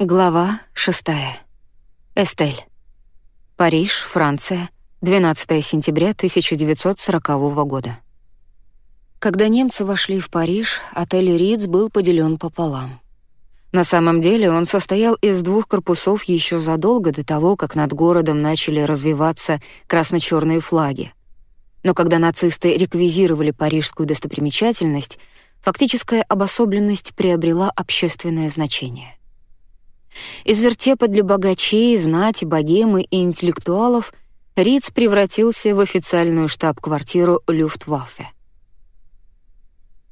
Глава шестая. Эстель. Париж, Франция, 12 сентября 1940 года. Когда немцы вошли в Париж, отель «Ридс» был поделен пополам. На самом деле он состоял из двух корпусов еще задолго до того, как над городом начали развиваться красно-черные флаги. Но когда нацисты реквизировали парижскую достопримечательность, фактическая обособленность приобрела общественное значение. Из вертепа для богачей, знати, богемы и интеллектуалов Риц превратился в официальную штаб-квартиру Люфтваффе.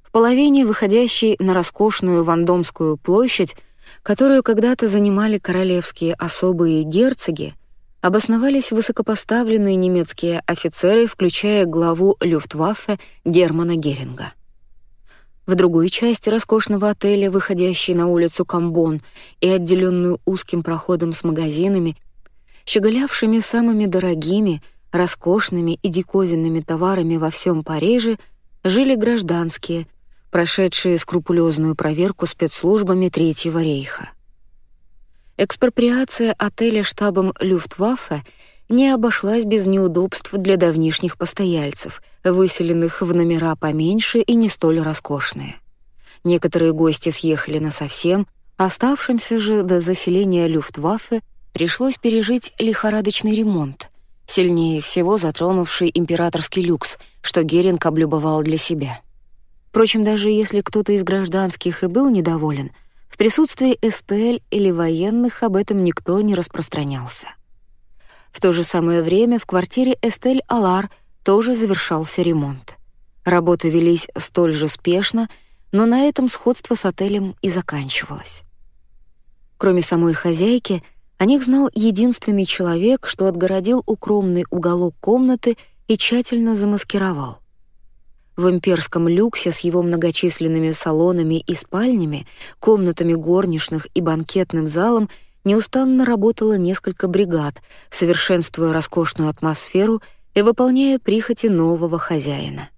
В половине, выходящей на роскошную Вандомскую площадь, которую когда-то занимали королевские особые герцоги, обосновались высокопоставленные немецкие офицеры, включая главу Люфтваффе Германа Геринга. В другую часть роскошного отеля, выходящей на улицу Камбон и отделенную узким проходом с магазинами, щеголявшими самыми дорогими, роскошными и диковинными товарами во всем Париже, жили гражданские, прошедшие скрупулезную проверку спецслужбами Третьего рейха. Экспроприация отеля штабом Люфтваффе не обошлась без неудобств для давнишних постояльцев, выселенных в номера поменьше и не столь роскошные. Некоторые гости съехали насовсем, оставшимся же до заселения Люфтваффе пришлось пережить лихорадочный ремонт, сильнее всего затронувший императорский люкс, что Геринг облюбовал для себя. Впрочем, даже если кто-то из гражданских и был недоволен, в присутствии Эстель или военных об этом никто не распространялся. В то же самое время в квартире Эстель Алар тоже завершался ремонт. Работы велись столь же спешно, но на этом сходство с отелем и заканчивалось. Кроме самой хозяйки, о них знал единственный человек, что отгородил укромный уголок комнаты и тщательно замаскировал. В имперском люксе с его многочисленными салонами и спальнями, комнатами горничных и банкетным залом — неустанно работало несколько бригад, совершенствуя роскошную атмосферу и выполняя прихоти нового хозяина.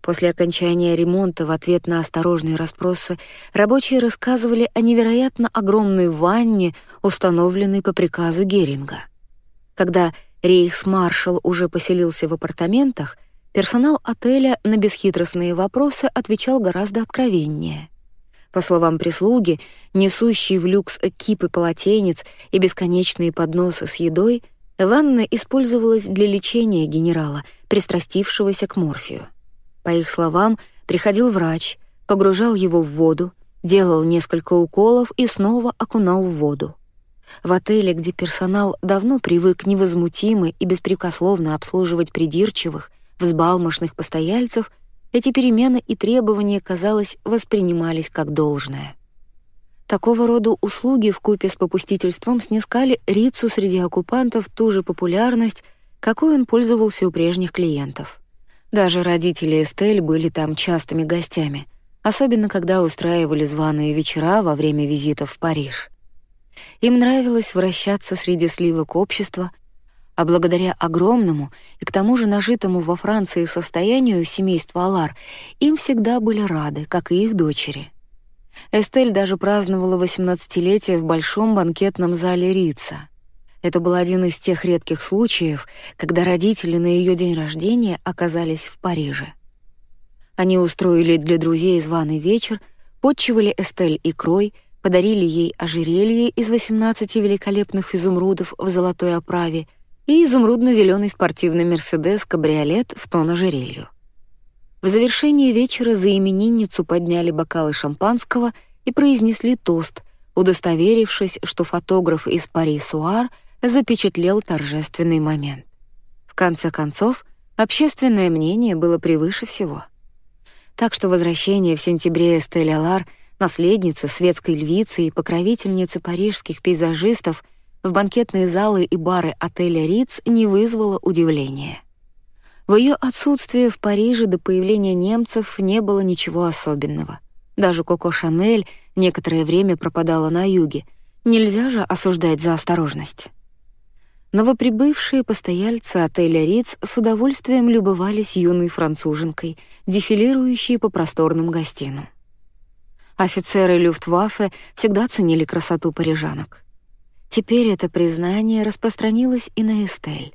После окончания ремонта в ответ на осторожные расспросы рабочие рассказывали о невероятно огромной ванне, установленной по приказу Геринга. Когда рейхсмаршал уже поселился в апартаментах, персонал отеля на бесхитростные вопросы отвечал гораздо откровеннее — по словам прислуги, несущие в люкс кипы полотенец и бесконечные подносы с едой, ванна использовалась для лечения генерала, пристрастившегося к морфию. По их словам, приходил врач, погружал его в воду, делал несколько уколов и снова окунал в воду. В отеле, где персонал давно привык невозмутимо и беспрекословно обслуживать придирчивых, взбалмошных постояльцев, эти перемены и требования, казалось, воспринимались как должное. Такого рода услуги вкупе с попустительством снискали Рицу среди оккупантов ту же популярность, какой он пользовался у прежних клиентов. Даже родители Эстель были там частыми гостями, особенно когда устраивали званые вечера во время визитов в Париж. Им нравилось вращаться среди сливок общества, а благодаря огромному и к тому же нажитому во Франции состоянию семейства Алар им всегда были рады, как и их дочери. Эстель даже праздновала восемнадцатилетие в большом банкетном зале Рица. Это был один из тех редких случаев, когда родители на ее день рождения оказались в Париже. Они устроили для друзей званый вечер, подчивали Эстель икрой, подарили ей ожерелье из 18 великолепных изумрудов в золотой оправе — и изумрудно-зеленый спортивный «Мерседес-кабриолет» в тон ожерелью. В завершении вечера за именинницу подняли бокалы шампанского и произнесли тост, удостоверившись, что фотограф из Пари-Суар запечатлел торжественный момент. В конце концов, общественное мнение было превыше всего. Так что возвращение в сентябре Эстель Алар, наследницы, светской львицы и покровительницы парижских пейзажистов — в банкетные залы и бары отеля Риц не вызвало удивления. В ее отсутствие в Париже до появления немцев не было ничего особенного. Даже Коко Шанель некоторое время пропадала на юге. Нельзя же осуждать за осторожность. Новоприбывшие постояльцы отеля Риц с удовольствием любовались юной француженкой, дефилирующей по просторным гостинам. Офицеры Люфтваффе всегда ценили красоту парижанок. Теперь это признание распространилось и на Эстель.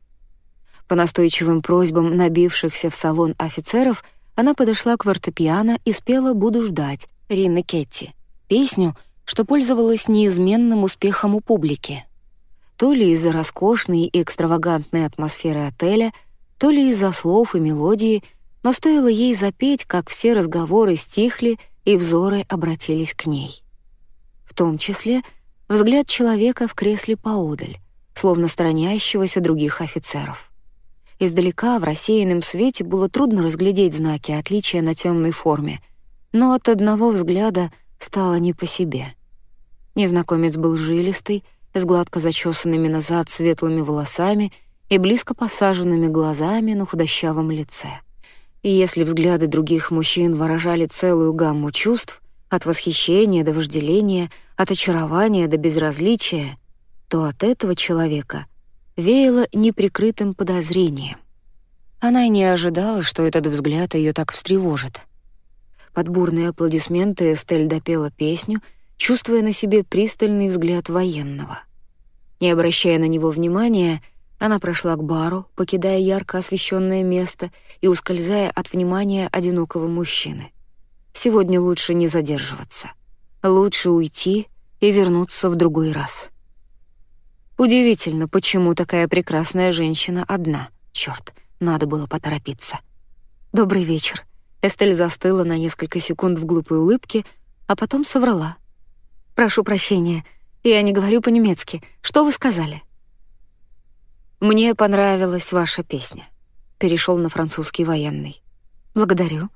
По настойчивым просьбам набившихся в салон офицеров она подошла к фортепиано и спела «Буду ждать» Ринны Кетти, песню, что пользовалась неизменным успехом у публики. То ли из-за роскошной и экстравагантной атмосферы отеля, то ли из-за слов и мелодии, но стоило ей запеть, как все разговоры стихли и взоры обратились к ней. В том числе — Взгляд человека в кресле поодаль, словно сторонящегося других офицеров. Издалека в рассеянном свете было трудно разглядеть знаки отличия на темной форме, но от одного взгляда стало не по себе. Незнакомец был жилистый, с гладко зачесанными назад светлыми волосами и близко посаженными глазами на худощавом лице. И если взгляды других мужчин выражали целую гамму чувств, от восхищения до вожделения, от очарования до безразличия, то от этого человека веяло неприкрытым подозрением. Она и не ожидала, что этот взгляд ее так встревожит. Под бурные аплодисменты Эстель допела песню, чувствуя на себе пристальный взгляд военного. Не обращая на него внимания, она прошла к бару, покидая ярко освещенное место и ускользая от внимания одинокого мужчины. Сегодня лучше не задерживаться. Лучше уйти и вернуться в другой раз. Удивительно, почему такая прекрасная женщина одна. Чёрт, надо было поторопиться. «Добрый вечер». Эстель застыла на несколько секунд в глупой улыбке, а потом соврала. «Прошу прощения, я не говорю по-немецки. Что вы сказали?» «Мне понравилась ваша песня», — перешел на французский военный. «Благодарю»,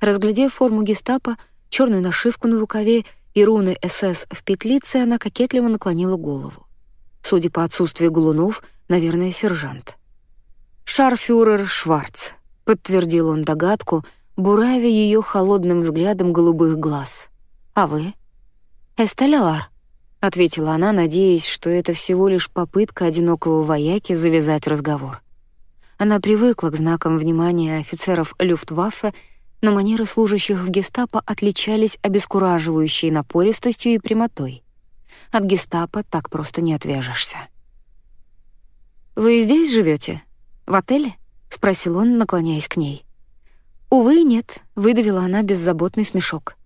Разглядев форму гестапо, черную нашивку на рукаве и руны СС в петлице, она кокетливо наклонила голову. Судя по отсутствию галунов, наверное, сержант. «Шарфюрер Шварц», — подтвердил он догадку, буравя ее холодным взглядом голубых глаз. «А вы?» «Эстеллар», — ответила она, надеясь, что это всего лишь попытка одинокого вояки завязать разговор. Она привыкла к знакам внимания офицеров Люфтваффе но манеры служащих в гестапо отличались обескураживающей напористостью и прямотой. От гестапо так просто не отвяжешься. «Вы здесь живете? В отеле?» — спросил он, наклоняясь к ней. «Увы, нет», — выдавила она беззаботный смешок.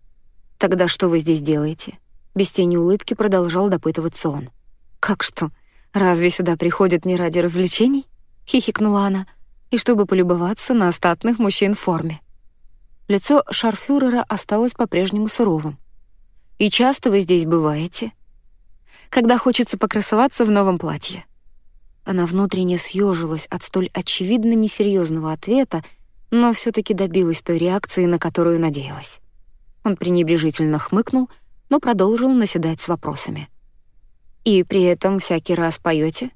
«Тогда что вы здесь делаете?» Без тени улыбки продолжал допытываться он. «Как что? Разве сюда приходят не ради развлечений?» — хихикнула она. «И чтобы полюбоваться на остатных мужчин в форме». Лицо шарфюрера осталось по-прежнему суровым. «И часто вы здесь бываете?» «Когда хочется покрасоваться в новом платье». Она внутренне съежилась от столь очевидно несерьезного ответа, но все таки добилась той реакции, на которую надеялась. Он пренебрежительно хмыкнул, но продолжил наседать с вопросами. «И при этом всякий раз поете?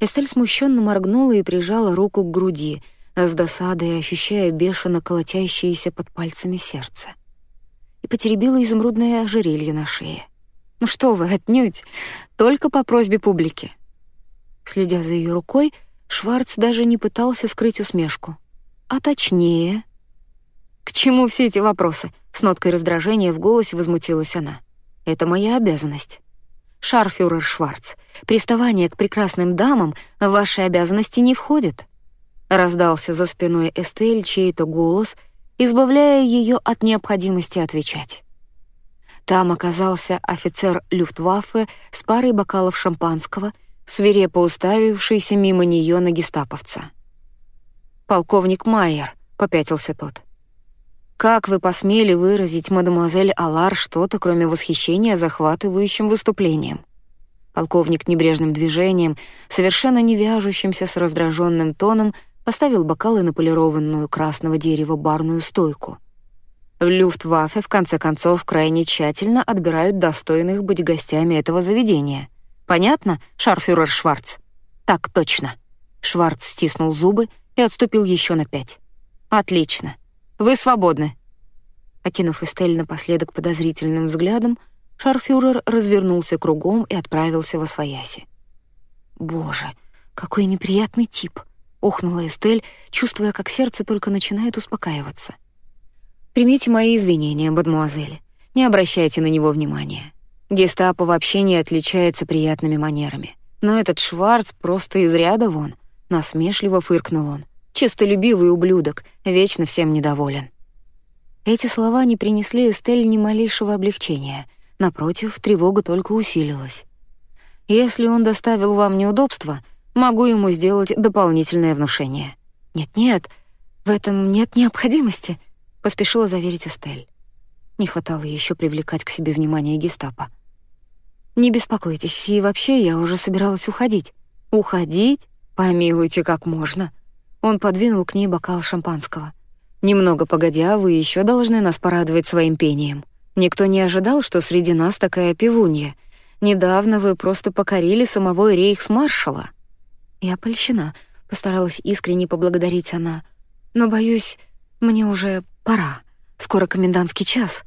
Эстель смущенно моргнула и прижала руку к груди — с досадой ощущая бешено колотящееся под пальцами сердце. И потеребила изумрудное ожерелье на шее. «Ну что вы, отнюдь! Только по просьбе публики!» Следя за ее рукой, Шварц даже не пытался скрыть усмешку. «А точнее...» «К чему все эти вопросы?» С ноткой раздражения в голосе возмутилась она. «Это моя обязанность». «Шарфюрер Шварц, приставание к прекрасным дамам в ваши обязанности не входит». Раздался за спиной Эстель чей-то голос, избавляя ее от необходимости отвечать. Там оказался офицер Люфтваффе с парой бокалов шампанского, свирепо уставившийся мимо нее на гестаповца. «Полковник Майер», — попятился тот. «Как вы посмели выразить мадемуазель Алар что-то, кроме восхищения захватывающим выступлением?» Полковник небрежным движением, совершенно не вяжущимся с раздраженным тоном, поставил бокалы на полированную красного дерева барную стойку. В Люфтваффе, в конце концов, крайне тщательно отбирают достойных быть гостями этого заведения. Понятно, шарфюрер Шварц? Так точно. Шварц стиснул зубы и отступил еще на пять. Отлично. Вы свободны. Окинув Эстель напоследок подозрительным взглядом, шарфюрер развернулся кругом и отправился во свояси. Боже, какой неприятный тип — охнула Эстель, чувствуя, как сердце только начинает успокаиваться. «Примите мои извинения, мадемуазель. Не обращайте на него внимания. Гестапо вообще не отличается приятными манерами. Но этот Шварц просто из ряда вон. Насмешливо фыркнул он. Чистолюбивый ублюдок, вечно всем недоволен. Эти слова не принесли Эстель ни малейшего облегчения. Напротив, тревога только усилилась. Если он доставил вам неудобства, могу ему сделать дополнительное внушение. Нет-нет, в этом нет необходимости, поспешила заверить Эстель. Не хватало еще привлекать к себе внимание гестапо. Не беспокойтесь, и вообще я уже собиралась уходить. Уходить? Помилуйте, как можно. Он подвинул к ней бокал шампанского. Немного погодя, вы еще должны нас порадовать своим пением. Никто не ожидал, что среди нас такая певунья. Недавно вы просто покорили самого рейхсмаршала. Я польщена, постаралась искренне поблагодарить она. Но боюсь, мне уже пора. Скоро комендантский час.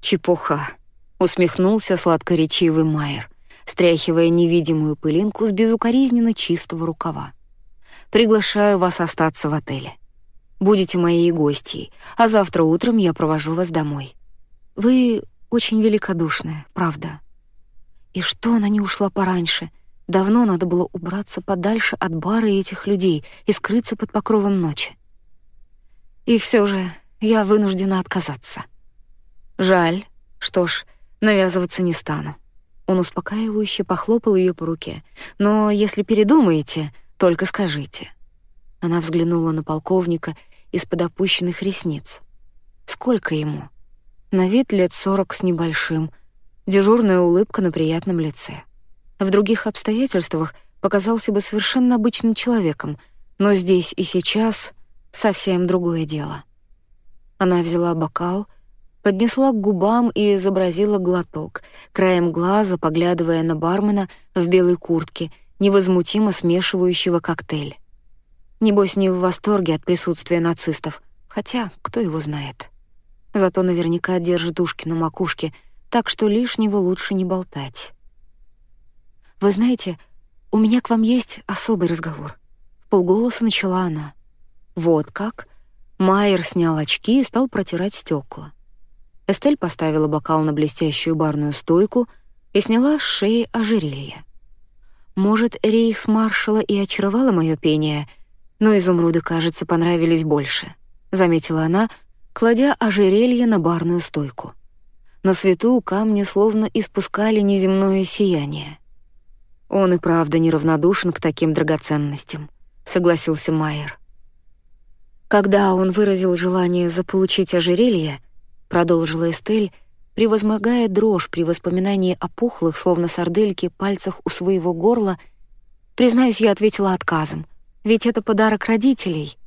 Чепуха, усмехнулся сладкоречивый Майер, стряхивая невидимую пылинку с безукоризненно чистого рукава. Приглашаю вас остаться в отеле. Будете моей гостьей, а завтра утром я провожу вас домой. Вы очень великодушная, правда. И что она не ушла пораньше? Давно надо было убраться подальше от бара и этих людей и скрыться под покровом ночи. И все же я вынуждена отказаться. Жаль. Что ж, навязываться не стану. Он успокаивающе похлопал ее по руке. Но если передумаете, только скажите. Она взглянула на полковника из-под опущенных ресниц. Сколько ему? На вид лет сорок с небольшим, дежурная улыбка на приятном лице. В других обстоятельствах показался бы совершенно обычным человеком, но здесь и сейчас совсем другое дело. Она взяла бокал, поднесла к губам и изобразила глоток, краем глаза поглядывая на бармена в белой куртке, невозмутимо смешивающего коктейль. Небось, не в восторге от присутствия нацистов, хотя кто его знает. Зато наверняка держит ушки на макушке, так что лишнего лучше не болтать. «Вы знаете, у меня к вам есть особый разговор», — в полголоса начала она. «Вот как?» Майер снял очки и стал протирать стекла. Эстель поставила бокал на блестящую барную стойку и сняла с шеи ожерелье. Может, рейхсмаршала и очаровало мое пение — но изумруды, кажется, понравились больше», — заметила она, кладя ожерелье на барную стойку. На свету камни словно испускали неземное сияние. «Он и правда неравнодушен к таким драгоценностям», — согласился Майер. Когда он выразил желание заполучить ожерелье, продолжила Эстель, превозмогая дрожь при воспоминании о пухлых, словно сардельки, пальцах у своего горла, признаюсь, я ответила отказом, ведь это подарок родителей.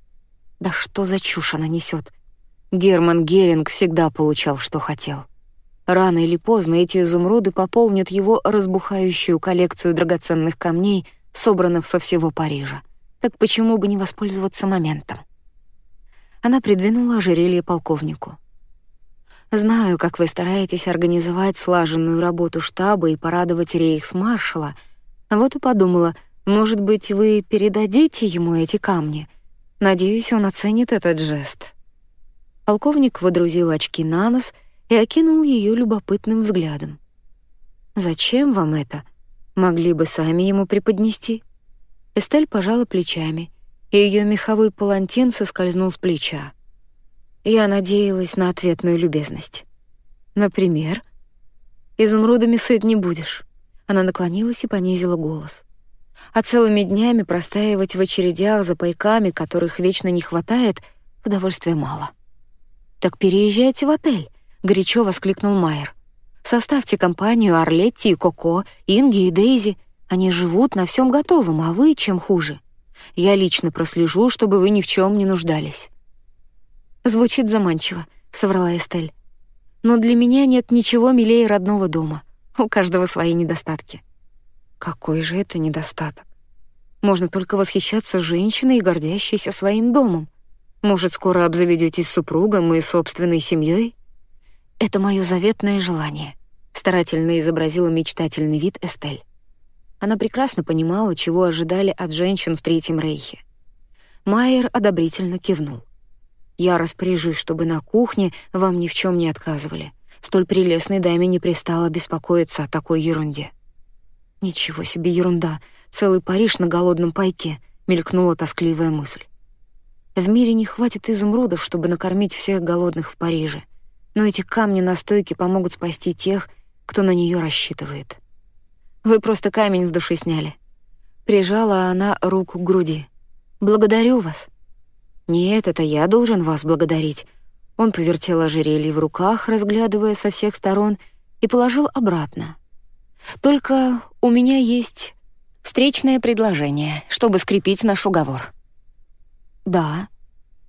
Да что за чушь она несет? Герман Геринг всегда получал, что хотел. Рано или поздно эти изумруды пополнят его разбухающую коллекцию драгоценных камней, собранных со всего Парижа. Так почему бы не воспользоваться моментом? Она придвинула ожерелье полковнику. «Знаю, как вы стараетесь организовать слаженную работу штаба и порадовать рейхсмаршала. Вот и подумала, может быть, вы передадите ему эти камни? Надеюсь, он оценит этот жест». Полковник водрузил очки на нос и окинул ее любопытным взглядом. «Зачем вам это? Могли бы сами ему преподнести». Эстель пожала плечами, и ее меховой палантин соскользнул с плеча. Я надеялась на ответную любезность. «Например?» «Изумрудами сыт не будешь». Она наклонилась и понизила голос а целыми днями простаивать в очередях за пайками, которых вечно не хватает, удовольствия мало. «Так переезжайте в отель», — горячо воскликнул Майер. «Составьте компанию Орлетти и Коко, Инги и Дейзи. Они живут на всем готовом, а вы чем хуже. Я лично прослежу, чтобы вы ни в чем не нуждались». «Звучит заманчиво», — соврала Эстель. «Но для меня нет ничего милее родного дома. У каждого свои недостатки». Какой же это недостаток? Можно только восхищаться женщиной, гордящейся своим домом. Может, скоро обзаведетесь супругом и собственной семьей? Это мое заветное желание, старательно изобразила мечтательный вид Эстель. Она прекрасно понимала, чего ожидали от женщин в Третьем Рейхе. Майер одобрительно кивнул. «Я распоряжусь, чтобы на кухне вам ни в чем не отказывали. Столь прелестной даме не пристало беспокоиться о такой ерунде. «Ничего себе ерунда! Целый Париж на голодном пайке!» — мелькнула тоскливая мысль. В мире не хватит изумрудов, чтобы накормить всех голодных в Париже, но эти камни на стойке помогут спасти тех, кто на нее рассчитывает. Вы просто камень с души сняли. Прижала она руку к груди. Благодарю вас. Нет, это я должен вас благодарить. Он повертел ожерелье в руках, разглядывая со всех сторон, и положил обратно. Только у меня есть встречное предложение, чтобы скрепить наш уговор. «Да».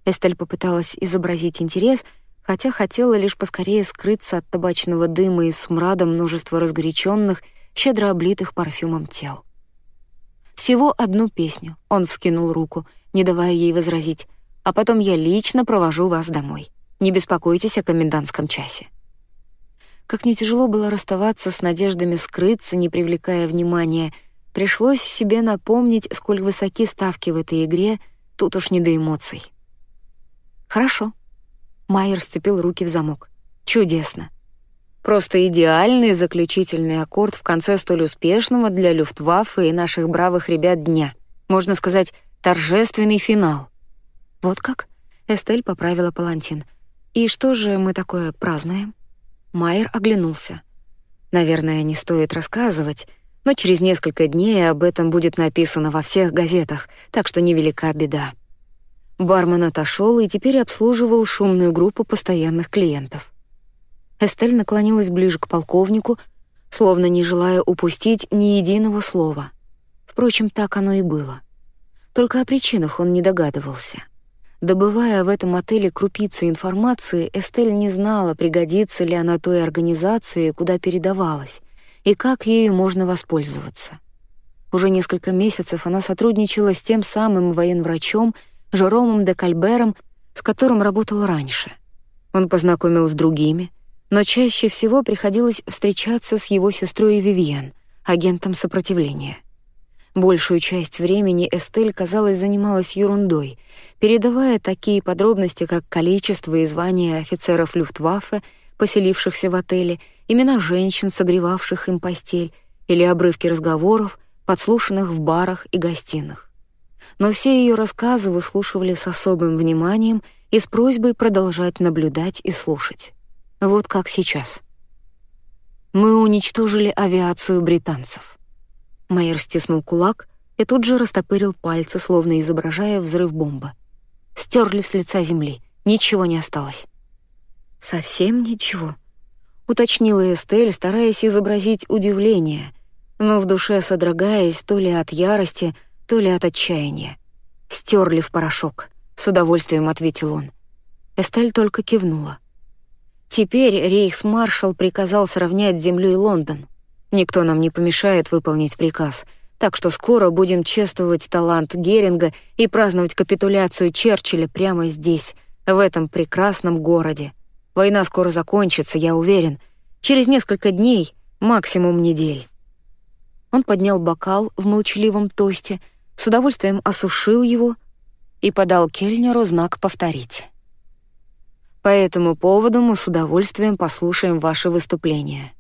Эстель попыталась изобразить интерес, хотя хотела лишь поскорее скрыться от табачного дыма и смрада множества разгоряченных, щедро облитых парфюмом тел. «Всего одну песню», — он вскинул руку, не давая ей возразить, «а потом я лично провожу вас домой. Не беспокойтесь о комендантском часе». Как не тяжело было расставаться с надеждами скрыться, не привлекая внимания, пришлось себе напомнить, сколь высоки ставки в этой игре — Тут уж не до эмоций. Хорошо. Майер сцепил руки в замок. Чудесно. Просто идеальный заключительный аккорд в конце столь успешного для Люфтваффе и наших бравых ребят дня. Можно сказать, торжественный финал. Вот как? Эстель поправила палантин. И что же мы такое празднуем? Майер оглянулся. Наверное, не стоит рассказывать, но через несколько дней об этом будет написано во всех газетах, так что невелика беда. Бармен отошел и теперь обслуживал шумную группу постоянных клиентов. Эстель наклонилась ближе к полковнику, словно не желая упустить ни единого слова. Впрочем, так оно и было. Только о причинах он не догадывался. Добывая в этом отеле крупицы информации, Эстель не знала, пригодится ли она той организации, куда передавалась, и как ею можно воспользоваться. Уже несколько месяцев она сотрудничала с тем самым военврачом Жеромом де Кальбером, с которым работала раньше. Он познакомил с другими, но чаще всего приходилось встречаться с его сестрой Вивьен, агентом сопротивления. Большую часть времени Эстель, казалось, занималась ерундой, передавая такие подробности, как количество и звание офицеров Люфтваффе, поселившихся в отеле, имена женщин, согревавших им постель, или обрывки разговоров, подслушанных в барах и гостиных. Но все ее рассказы выслушивали с особым вниманием и с просьбой продолжать наблюдать и слушать. Вот как сейчас. Мы уничтожили авиацию британцев. Майер стиснул кулак и тут же растопырил пальцы, словно изображая взрыв бомбы. Стерли с лица земли, ничего не осталось. «Совсем ничего», — уточнила Эстель, стараясь изобразить удивление, но в душе содрогаясь то ли от ярости, то ли от отчаяния. «Стерли в порошок», — с удовольствием ответил он. Эстель только кивнула. Теперь рейхсмаршал приказал сравнять с землей Лондон. Никто нам не помешает выполнить приказ, так что скоро будем чествовать талант Геринга и праздновать капитуляцию Черчилля прямо здесь, в этом прекрасном городе. Война скоро закончится, я уверен. Через несколько дней, максимум недель. Он поднял бокал в молчаливом тосте, с удовольствием осушил его и подал Кельнеру знак «Повторить». По этому поводу мы с удовольствием послушаем ваше выступление.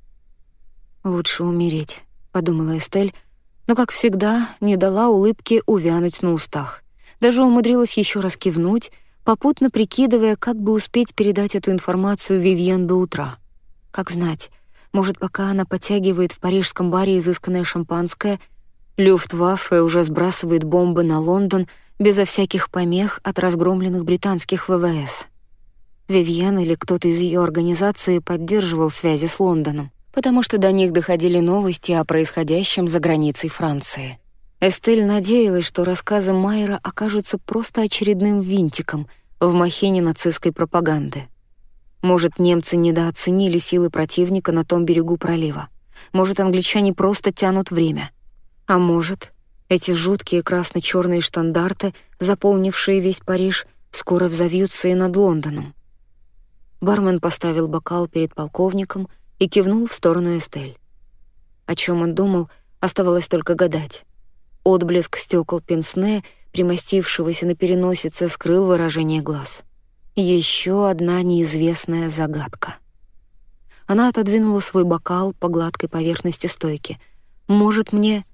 «Лучше умереть», — подумала Эстель, но, как всегда, не дала улыбке увянуть на устах. Даже умудрилась еще раз кивнуть — попутно прикидывая, как бы успеть передать эту информацию Вивьен до утра. Как знать, может, пока она подтягивает в парижском баре изысканное шампанское, Люфтваффе уже сбрасывает бомбы на Лондон безо всяких помех от разгромленных британских ВВС. Вивьен или кто-то из ее организации поддерживал связи с Лондоном, потому что до них доходили новости о происходящем за границей Франции. Эстель надеялась, что рассказы Майера окажутся просто очередным винтиком в махине нацистской пропаганды. Может, немцы недооценили силы противника на том берегу пролива. Может, англичане просто тянут время. А может, эти жуткие красно черные штандарты, заполнившие весь Париж, скоро взовьются и над Лондоном. Бармен поставил бокал перед полковником и кивнул в сторону Эстель. О чем он думал, оставалось только гадать. Отблеск стекол пенсне, примостившегося на переносице, скрыл выражение глаз. Еще одна неизвестная загадка. Она отодвинула свой бокал по гладкой поверхности стойки. «Может, мне...»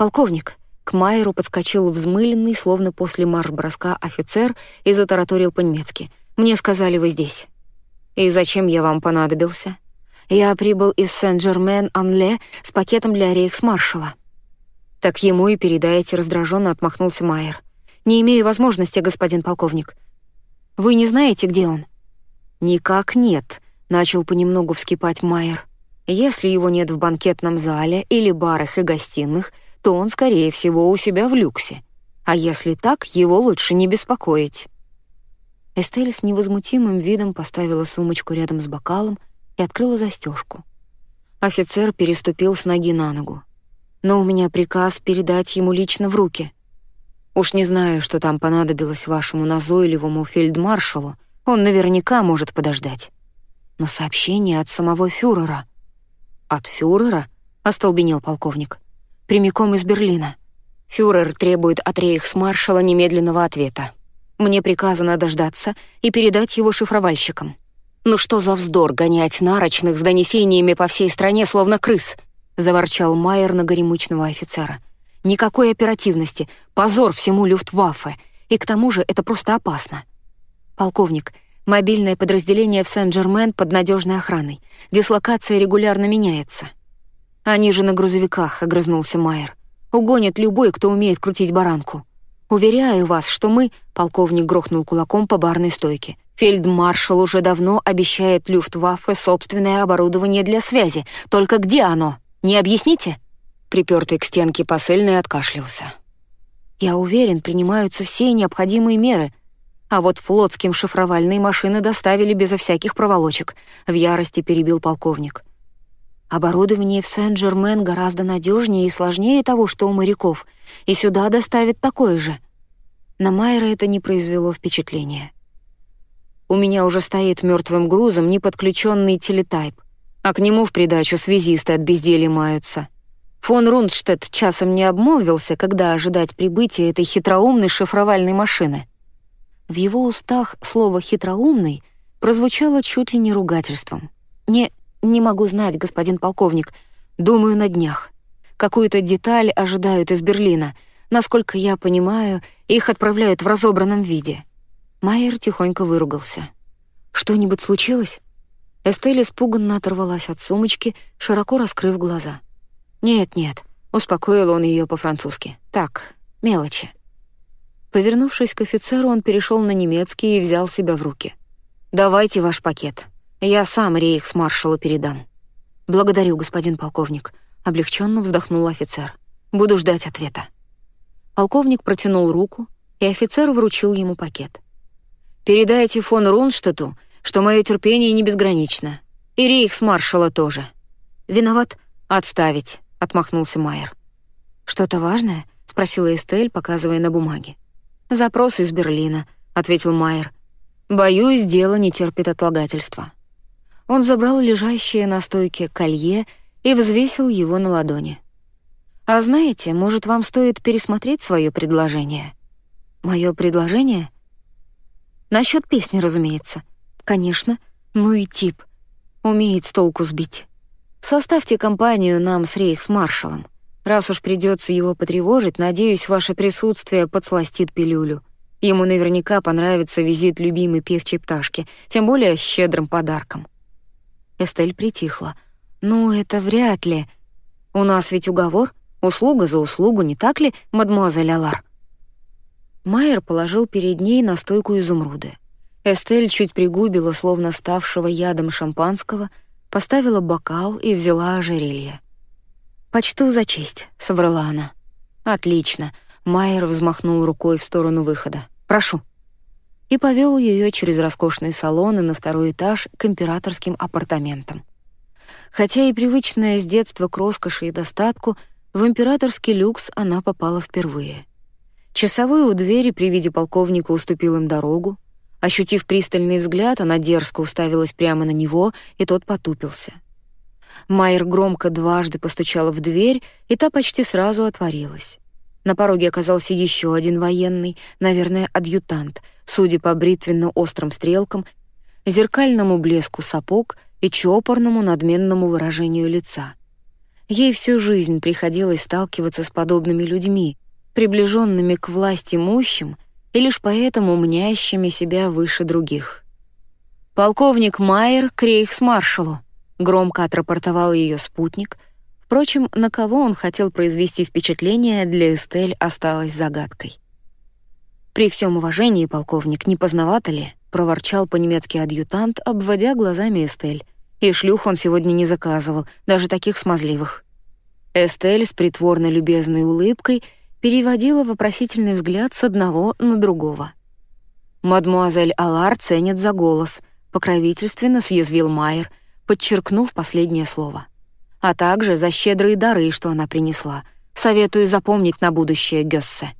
«Полковник!» К Майеру подскочил взмыленный, словно после марш-броска офицер и затараторил по-немецки. «Мне сказали, вы здесь». «И зачем я вам понадобился?» «Я прибыл из Сен-Жермен-Анле с пакетом для рейхсмаршала». «Так ему и передайте», — раздраженно отмахнулся Майер. «Не имею возможности, господин полковник. Вы не знаете, где он?» «Никак нет», — начал понемногу вскипать Майер. «Если его нет в банкетном зале или барах и гостиных, то он, скорее всего, у себя в люксе. А если так, его лучше не беспокоить». Эстель с невозмутимым видом поставила сумочку рядом с бокалом и открыла застежку. Офицер переступил с ноги на ногу. «Но у меня приказ передать ему лично в руки. Уж не знаю, что там понадобилось вашему назойливому фельдмаршалу, он наверняка может подождать. Но сообщение от самого фюрера. От фюрера? остолбенел полковник. Прямиком из Берлина. Фюрер требует от рейхсмаршала немедленного ответа. Мне приказано дождаться и передать его шифровальщикам. Ну что за вздор гонять нарочных с донесениями по всей стране, словно крыс? заворчал Майер на горемычного офицера. Никакой оперативности, позор всему Люфтваффе, и к тому же это просто опасно. «Полковник, мобильное подразделение в Сен-Жермен под надежной охраной. Дислокация регулярно меняется». «Они же на грузовиках», — огрызнулся Майер. «Угонят любой, кто умеет крутить баранку. Уверяю вас, что мы...» — полковник грохнул кулаком по барной стойке. «Фельдмаршал уже давно обещает Люфтваффе собственное оборудование для связи. Только где оно? Не объясните?» Припертый к стенке посыльный откашлялся. «Я уверен, принимаются все необходимые меры», а вот флотским шифровальные машины доставили безо всяких проволочек, в ярости перебил полковник. Оборудование в Сен-Жермен гораздо надежнее и сложнее того, что у моряков, и сюда доставят такое же. На Майера это не произвело впечатления. У меня уже стоит мертвым грузом неподключенный телетайп, а к нему в придачу связисты от безделья маются. Фон Рундштедт часом не обмолвился, когда ожидать прибытия этой хитроумной шифровальной машины. В его устах слово «хитроумный» прозвучало чуть ли не ругательством. «Не, не могу знать, господин полковник. Думаю, на днях. Какую-то деталь ожидают из Берлина. Насколько я понимаю, их отправляют в разобранном виде». Майер тихонько выругался. «Что-нибудь случилось?» Эстель испуганно оторвалась от сумочки, широко раскрыв глаза. «Нет-нет», — успокоил он ее по-французски. «Так, мелочи». Повернувшись к офицеру, он перешел на немецкий и взял себя в руки. «Давайте ваш пакет. Я сам рейхсмаршалу передам». «Благодарю, господин полковник», — облегченно вздохнул офицер. «Буду ждать ответа». Полковник протянул руку, и офицер вручил ему пакет. «Передайте фон Рунштету, что мое терпение не безгранично. И рейхсмаршала тоже. Виноват? Отставить», — отмахнулся Майер. «Что-то важное?» — спросила Эстель, показывая на бумаге. «Запрос из Берлина», — ответил Майер. «Боюсь, дело не терпит отлагательства». Он забрал лежащее на стойке колье и взвесил его на ладони. «А знаете, может, вам стоит пересмотреть свое предложение?» «Мое предложение?» «Насчёт песни, разумеется». «Конечно. Ну и тип. Умеет с толку сбить. Составьте компанию нам с рейхсмаршалом. Раз уж придется его потревожить, надеюсь, ваше присутствие подсластит пилюлю. Ему наверняка понравится визит любимой певчей пташки, тем более с щедрым подарком». Эстель притихла. «Ну, это вряд ли. У нас ведь уговор, услуга за услугу, не так ли, мадемуазель Алар?» Майер положил перед ней на стойку изумруды. Эстель чуть пригубила, словно ставшего ядом шампанского, поставила бокал и взяла ожерелье. «Почту за честь», — соврала она. «Отлично», — Майер взмахнул рукой в сторону выхода. «Прошу». И повел ее через роскошные салоны на второй этаж к императорским апартаментам. Хотя и привычная с детства к роскоши и достатку, в императорский люкс она попала впервые. Часовой у двери при виде полковника уступил им дорогу. Ощутив пристальный взгляд, она дерзко уставилась прямо на него, и тот потупился — Майер громко дважды постучала в дверь, и та почти сразу отворилась. На пороге оказался еще один военный, наверное, адъютант, судя по бритвенно-острым стрелкам, зеркальному блеску сапог и чопорному надменному выражению лица. Ей всю жизнь приходилось сталкиваться с подобными людьми, приближенными к власти имущим и лишь поэтому мнящими себя выше других. «Полковник Майер к рейхсмаршалу», — громко отрапортовал ее спутник. Впрочем, на кого он хотел произвести впечатление, для Эстель осталось загадкой. «При всем уважении, полковник, не поздновато ли?» — проворчал по-немецки адъютант, обводя глазами Эстель. И шлюх он сегодня не заказывал, даже таких смазливых. Эстель с притворно любезной улыбкой переводила вопросительный взгляд с одного на другого. «Мадмуазель Алар ценит за голос», — покровительственно съязвил Майер, подчеркнув последнее слово. «А также за щедрые дары, что она принесла. Советую запомнить на будущее Гёссе».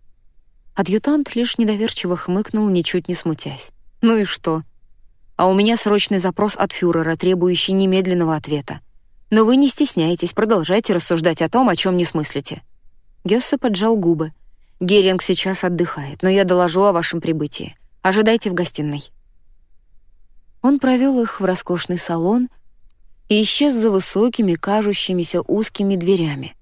Адъютант лишь недоверчиво хмыкнул, ничуть не смутясь. «Ну и что?» «А у меня срочный запрос от фюрера, требующий немедленного ответа. Но вы не стесняйтесь, продолжайте рассуждать о том, о чем не смыслите». Гёссе поджал губы. «Геринг сейчас отдыхает, но я доложу о вашем прибытии. Ожидайте в гостиной». Он провел их в роскошный салон и исчез за высокими, кажущимися узкими дверями.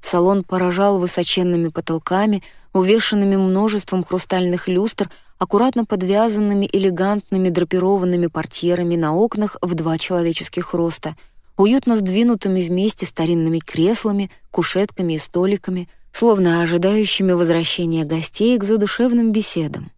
Салон поражал высоченными потолками, увешанными множеством хрустальных люстр, аккуратно подвязанными элегантными драпированными портьерами на окнах в два человеческих роста, уютно сдвинутыми вместе старинными креслами, кушетками и столиками, словно ожидающими возвращения гостей к задушевным беседам.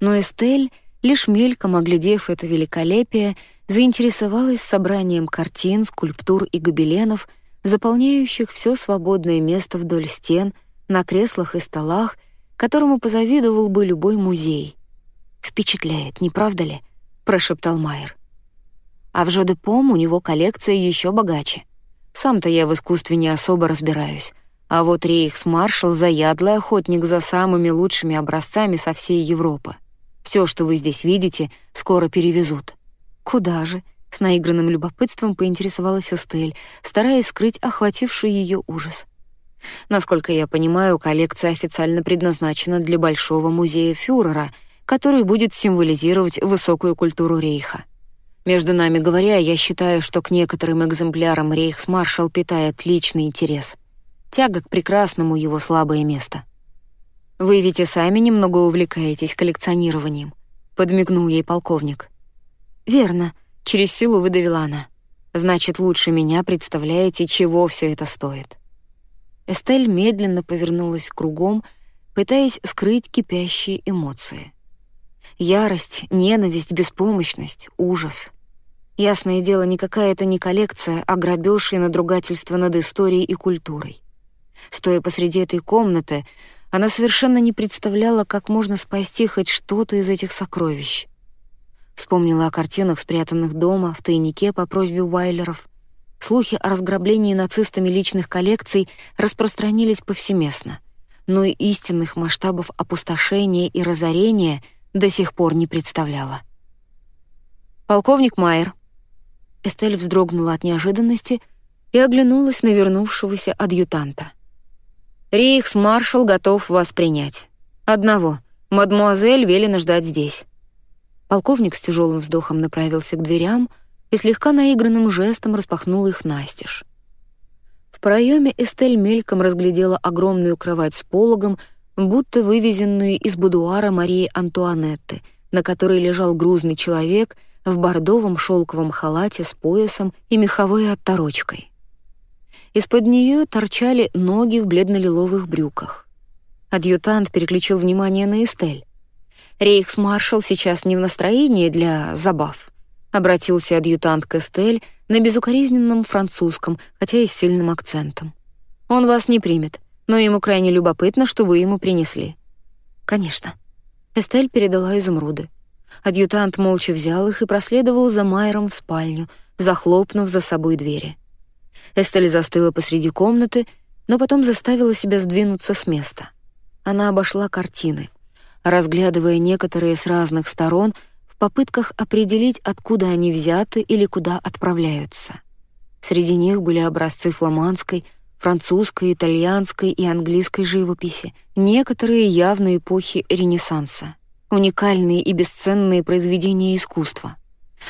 Но Эстель, лишь мельком оглядев это великолепие, заинтересовалась собранием картин, скульптур и гобеленов, заполняющих все свободное место вдоль стен, на креслах и столах, которому позавидовал бы любой музей. «Впечатляет, не правда ли?» — прошептал Майер. «А в Жодепом у него коллекция еще богаче. Сам-то я в искусстве не особо разбираюсь, а вот рейхсмаршал — заядлый охотник за самыми лучшими образцами со всей Европы. Все, что вы здесь видите, скоро перевезут». «Куда же?» — с наигранным любопытством поинтересовалась Эстель, стараясь скрыть охвативший ее ужас. Насколько я понимаю, коллекция официально предназначена для Большого музея фюрера, который будет символизировать высокую культуру рейха. Между нами говоря, я считаю, что к некоторым экземплярам рейхсмаршал питает личный интерес. Тяга к прекрасному — его слабое место. «Вы ведь и сами немного увлекаетесь коллекционированием», — подмигнул ей полковник. «Верно», — через силу выдавила она. «Значит, лучше меня представляете, чего все это стоит». Эстель медленно повернулась кругом, пытаясь скрыть кипящие эмоции. Ярость, ненависть, беспомощность, ужас. Ясное дело, никакая это не коллекция, а грабеж и надругательство над историей и культурой. Стоя посреди этой комнаты, она совершенно не представляла, как можно спасти хоть что-то из этих сокровищ. Вспомнила о картинах, спрятанных дома, в тайнике по просьбе Уайлеров, Слухи о разграблении нацистами личных коллекций распространились повсеместно, но и истинных масштабов опустошения и разорения до сих пор не представляла. «Полковник Майер». Эстель вздрогнула от неожиданности и оглянулась на вернувшегося адъютанта. «Рейхсмаршал готов вас принять. Одного. Мадмуазель велено ждать здесь». Полковник с тяжелым вздохом направился к дверям, и слегка наигранным жестом распахнул их настежь. В проеме Эстель мельком разглядела огромную кровать с пологом, будто вывезенную из будуара Марии Антуанетты, на которой лежал грузный человек в бордовом шелковом халате с поясом и меховой отторочкой. Из-под нее торчали ноги в бледно-лиловых брюках. Адъютант переключил внимание на Эстель. Рейхсмаршал сейчас не в настроении для забав. Обратился адъютант к Эстель на безукоризненном французском, хотя и с сильным акцентом. «Он вас не примет, но ему крайне любопытно, что вы ему принесли». «Конечно». Эстель передала изумруды. Адъютант молча взял их и проследовал за Майером в спальню, захлопнув за собой двери. Эстель застыла посреди комнаты, но потом заставила себя сдвинуться с места. Она обошла картины, разглядывая некоторые с разных сторон — попытках определить, откуда они взяты или куда отправляются. Среди них были образцы фламандской, французской, итальянской и английской живописи, некоторые явно эпохи Ренессанса, уникальные и бесценные произведения искусства,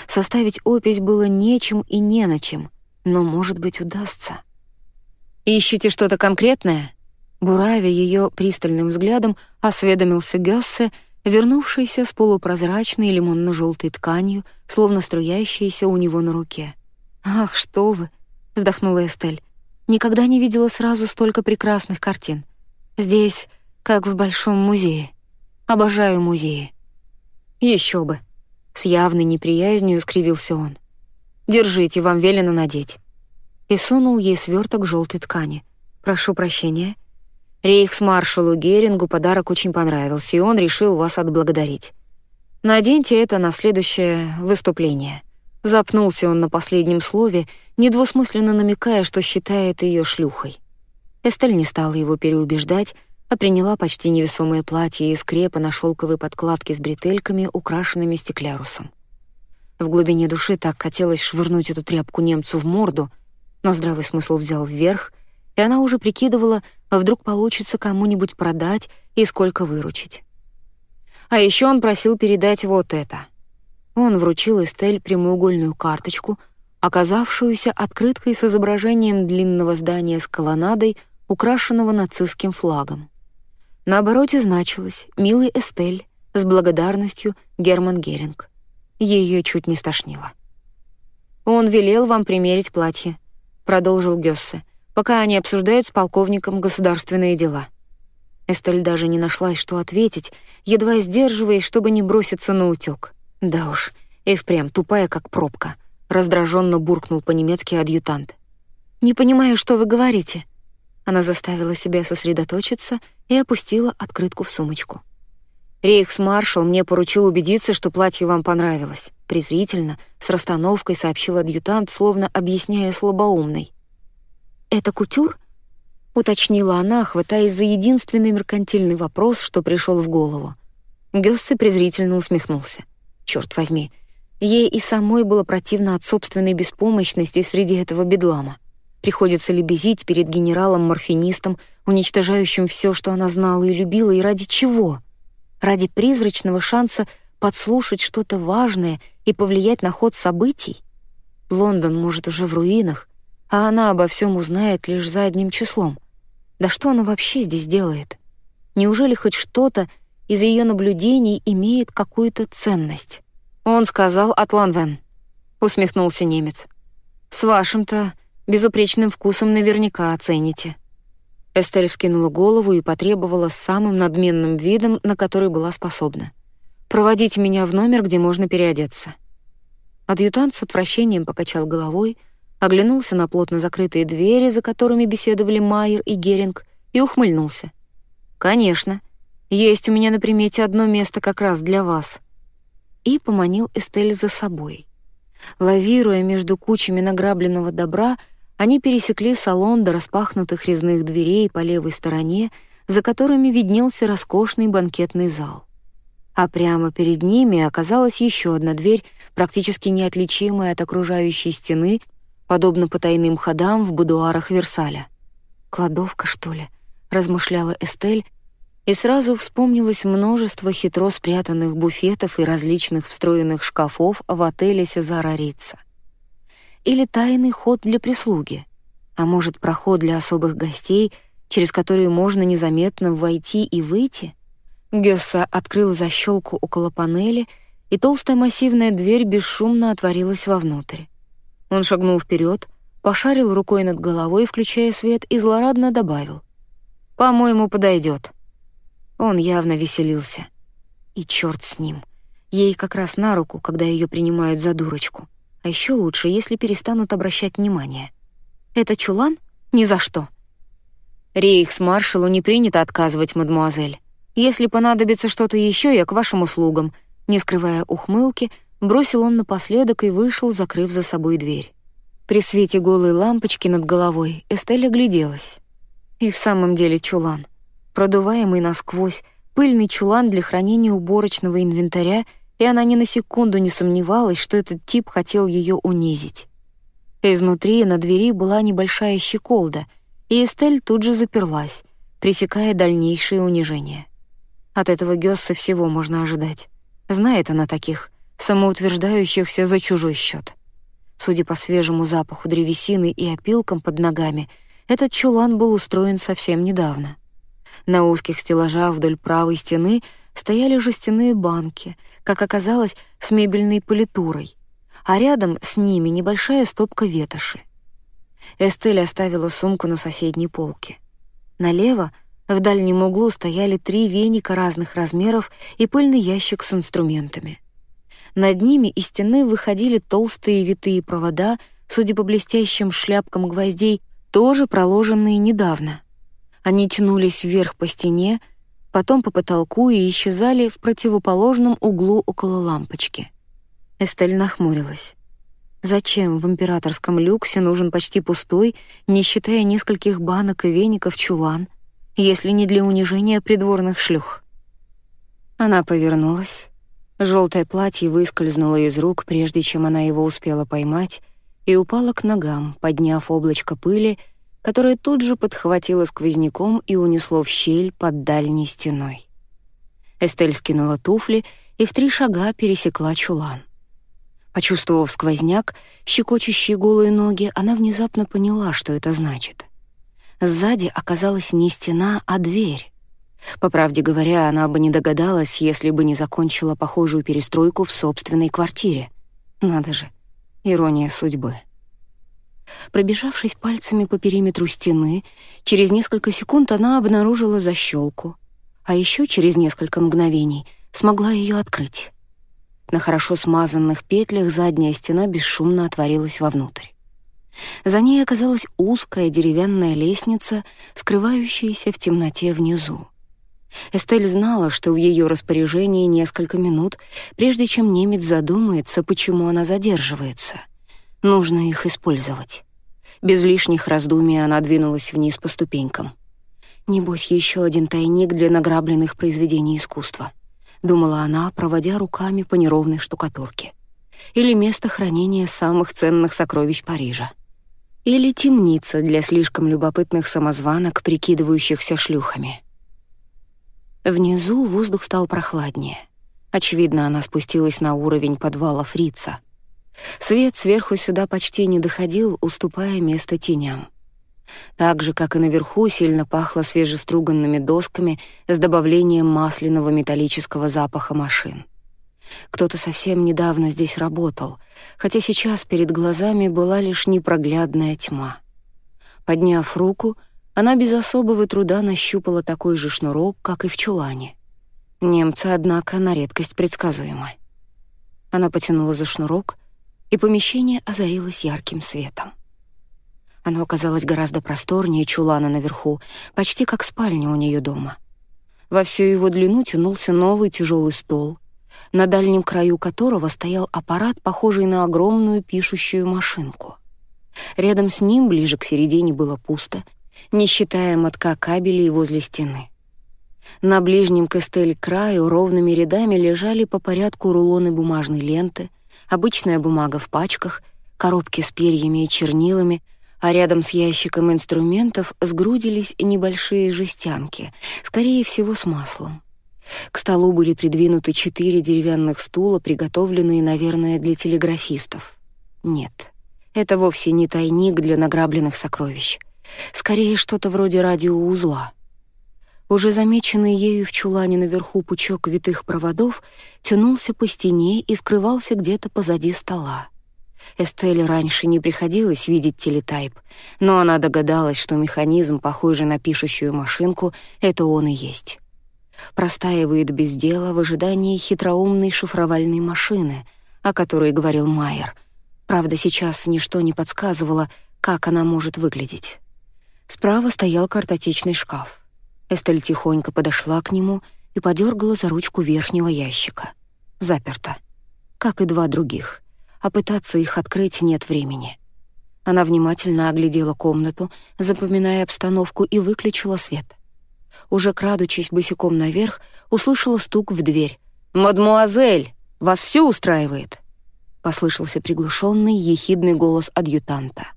Составить опись было нечем и не на чем, но, может быть, удастся. «Ищите что-то конкретное?» Буравя ее пристальным взглядом, осведомился Гёссе, вернувшийся с полупрозрачной лимонно-желтой тканью, словно струящейся у него на руке. «Ах, что вы!» — вздохнула Эстель. «Никогда не видела сразу столько прекрасных картин. Здесь, как в большом музее. Обожаю музеи». Еще бы!» С явной неприязнью скривился он. «Держите, вам велено надеть». И сунул ей сверток желтой ткани. «Прошу прощения». Рейхсмаршалу Герингу подарок очень понравился, и он решил вас отблагодарить. Наденьте это на следующее выступление. Запнулся он на последнем слове, недвусмысленно намекая, что считает ее шлюхой. Эстель не стала его переубеждать, а приняла почти невесомое платье из крепа на шелковой подкладке с бретельками, украшенными стеклярусом. В глубине души так хотелось швырнуть эту тряпку немцу в морду, но здравый смысл взял вверх, и она уже прикидывала, а вдруг получится кому-нибудь продать и сколько выручить. А еще он просил передать вот это. Он вручил Эстель прямоугольную карточку, оказавшуюся открыткой с изображением длинного здания с колоннадой, украшенного нацистским флагом. На обороте значилось «Милый Эстель, с благодарностью Герман Геринг». Ее чуть не стошнило. «Он велел вам примерить платье», — продолжил Гёссе пока они обсуждают с полковником государственные дела. Эстель даже не нашлась, что ответить, едва сдерживаясь, чтобы не броситься на утёк. Да уж, и впрямь тупая, как пробка. Раздраженно буркнул по-немецки адъютант. «Не понимаю, что вы говорите». Она заставила себя сосредоточиться и опустила открытку в сумочку. «Рейхсмаршал мне поручил убедиться, что платье вам понравилось». Презрительно, с расстановкой сообщил адъютант, словно объясняя слабоумный. «Это кутюр?» — уточнила она, хватаясь за единственный меркантильный вопрос, что пришел в голову. Гёссе презрительно усмехнулся. Черт возьми, ей и самой было противно от собственной беспомощности среди этого бедлама. Приходится лебезить перед генералом-морфинистом, уничтожающим все, что она знала и любила, и ради чего? Ради призрачного шанса подслушать что-то важное и повлиять на ход событий? Лондон, может, уже в руинах, а она обо всем узнает лишь задним числом. Да что она вообще здесь делает? Неужели хоть что-то из ее наблюдений имеет какую-то ценность? Он сказал Атланвен. Усмехнулся немец. С вашим-то безупречным вкусом наверняка оцените. Эстель вскинула голову и потребовала с самым надменным видом, на который была способна. «Проводите меня в номер, где можно переодеться». Адъютант с отвращением покачал головой, оглянулся на плотно закрытые двери, за которыми беседовали Майер и Геринг, и ухмыльнулся. «Конечно. Есть у меня на примете одно место как раз для вас». И поманил Эстель за собой. Лавируя между кучами награбленного добра, они пересекли салон до распахнутых резных дверей по левой стороне, за которыми виднелся роскошный банкетный зал. А прямо перед ними оказалась еще одна дверь, практически неотличимая от окружающей стены подобно потайным ходам в будуарах Версаля. «Кладовка, что ли?» — размышляла Эстель, и сразу вспомнилось множество хитро спрятанных буфетов и различных встроенных шкафов в отеле Сезара Рица. Или тайный ход для прислуги, а может, проход для особых гостей, через который можно незаметно войти и выйти? Гёсса открыл защелку около панели, и толстая массивная дверь бесшумно отворилась вовнутрь. Он шагнул вперед, пошарил рукой над головой, включая свет, и злорадно добавил. «По-моему, подойдет. Он явно веселился. И черт с ним. Ей как раз на руку, когда ее принимают за дурочку. А еще лучше, если перестанут обращать внимание. «Это чулан? Ни за что!» «Рейхсмаршалу не принято отказывать, мадемуазель. Если понадобится что-то еще, я к вашим услугам», не скрывая ухмылки, Бросил он напоследок и вышел, закрыв за собой дверь. При свете голой лампочки над головой Эстель огляделась. И в самом деле чулан. Продуваемый насквозь, пыльный чулан для хранения уборочного инвентаря, и она ни на секунду не сомневалась, что этот тип хотел ее унизить. Изнутри на двери была небольшая щеколда, и Эстель тут же заперлась, пресекая дальнейшее унижение. От этого Гёсса всего можно ожидать. Знает она таких — самоутверждающихся за чужой счет. Судя по свежему запаху древесины и опилкам под ногами, этот чулан был устроен совсем недавно. На узких стеллажах вдоль правой стены стояли жестяные банки, как оказалось, с мебельной политурой, а рядом с ними небольшая стопка ветоши. Эстель оставила сумку на соседней полке. Налево, в дальнем углу, стояли три веника разных размеров и пыльный ящик с инструментами. Над ними из стены выходили толстые витые провода, судя по блестящим шляпкам гвоздей, тоже проложенные недавно. Они тянулись вверх по стене, потом по потолку и исчезали в противоположном углу около лампочки. Эстель нахмурилась. Зачем в императорском люксе нужен почти пустой, не считая нескольких банок и веников, чулан, если не для унижения придворных шлюх? Она повернулась. Желтое платье выскользнуло из рук, прежде чем она его успела поймать, и упала к ногам, подняв облачко пыли, которое тут же подхватило сквозняком и унесло в щель под дальней стеной. Эстель скинула туфли и в три шага пересекла чулан. Почувствовав сквозняк, щекочущие голые ноги, она внезапно поняла, что это значит. Сзади оказалась не стена, а дверь. По правде говоря, она бы не догадалась, если бы не закончила похожую перестройку в собственной квартире. Надо же, ирония судьбы. Пробежавшись пальцами по периметру стены, через несколько секунд она обнаружила защелку, а еще через несколько мгновений смогла ее открыть. На хорошо смазанных петлях задняя стена бесшумно отворилась вовнутрь. За ней оказалась узкая деревянная лестница, скрывающаяся в темноте внизу. Эстель знала, что в ее распоряжении несколько минут, прежде чем немец задумается, почему она задерживается. Нужно их использовать. Без лишних раздумий она двинулась вниз по ступенькам. Небось, еще один тайник для награбленных произведений искусства. — думала она, проводя руками по неровной штукатурке. «Или место хранения самых ценных сокровищ Парижа. Или темница для слишком любопытных самозванок, прикидывающихся шлюхами». Внизу воздух стал прохладнее. Очевидно, она спустилась на уровень подвала фрица. Свет сверху сюда почти не доходил, уступая место теням. Так же, как и наверху, сильно пахло свежеструганными досками с добавлением масляного металлического запаха машин. Кто-то совсем недавно здесь работал, хотя сейчас перед глазами была лишь непроглядная тьма. Подняв руку, она без особого труда нащупала такой же шнурок, как и в чулане. Немцы, однако, на редкость предсказуемы. Она потянула за шнурок, и помещение озарилось ярким светом. Оно оказалось гораздо просторнее чулана наверху, почти как спальня у нее дома. Во всю его длину тянулся новый тяжелый стол, на дальнем краю которого стоял аппарат, похожий на огромную пишущую машинку. Рядом с ним, ближе к середине, было пусто, не считая мотка кабелей возле стены. На ближнем к Эстель краю ровными рядами лежали по порядку рулоны бумажной ленты, обычная бумага в пачках, коробки с перьями и чернилами — а рядом с ящиком инструментов сгрудились небольшие жестянки, скорее всего, с маслом. К столу были придвинуты четыре деревянных стула, приготовленные, наверное, для телеграфистов. Нет, это вовсе не тайник для награбленных сокровищ. Скорее, что-то вроде радиоузла. Уже замеченный ею в чулане наверху пучок витых проводов тянулся по стене и скрывался где-то позади стола. Эстеле раньше не приходилось видеть телетайп, но она догадалась, что механизм, похожий на пишущую машинку, это он и есть. Простаивает без дела в ожидании хитроумной шифровальной машины, о которой говорил Майер. Правда, сейчас ничто не подсказывало, как она может выглядеть. Справа стоял картотечный шкаф. Эстель тихонько подошла к нему и подергала за ручку верхнего ящика. Заперто. Как и два других — а пытаться их открыть нет времени. Она внимательно оглядела комнату, запоминая обстановку, и выключила свет. Уже крадучись босиком наверх, услышала стук в дверь. «Мадмуазель, вас все устраивает?» Послышался приглушенный, ехидный голос адъютанта.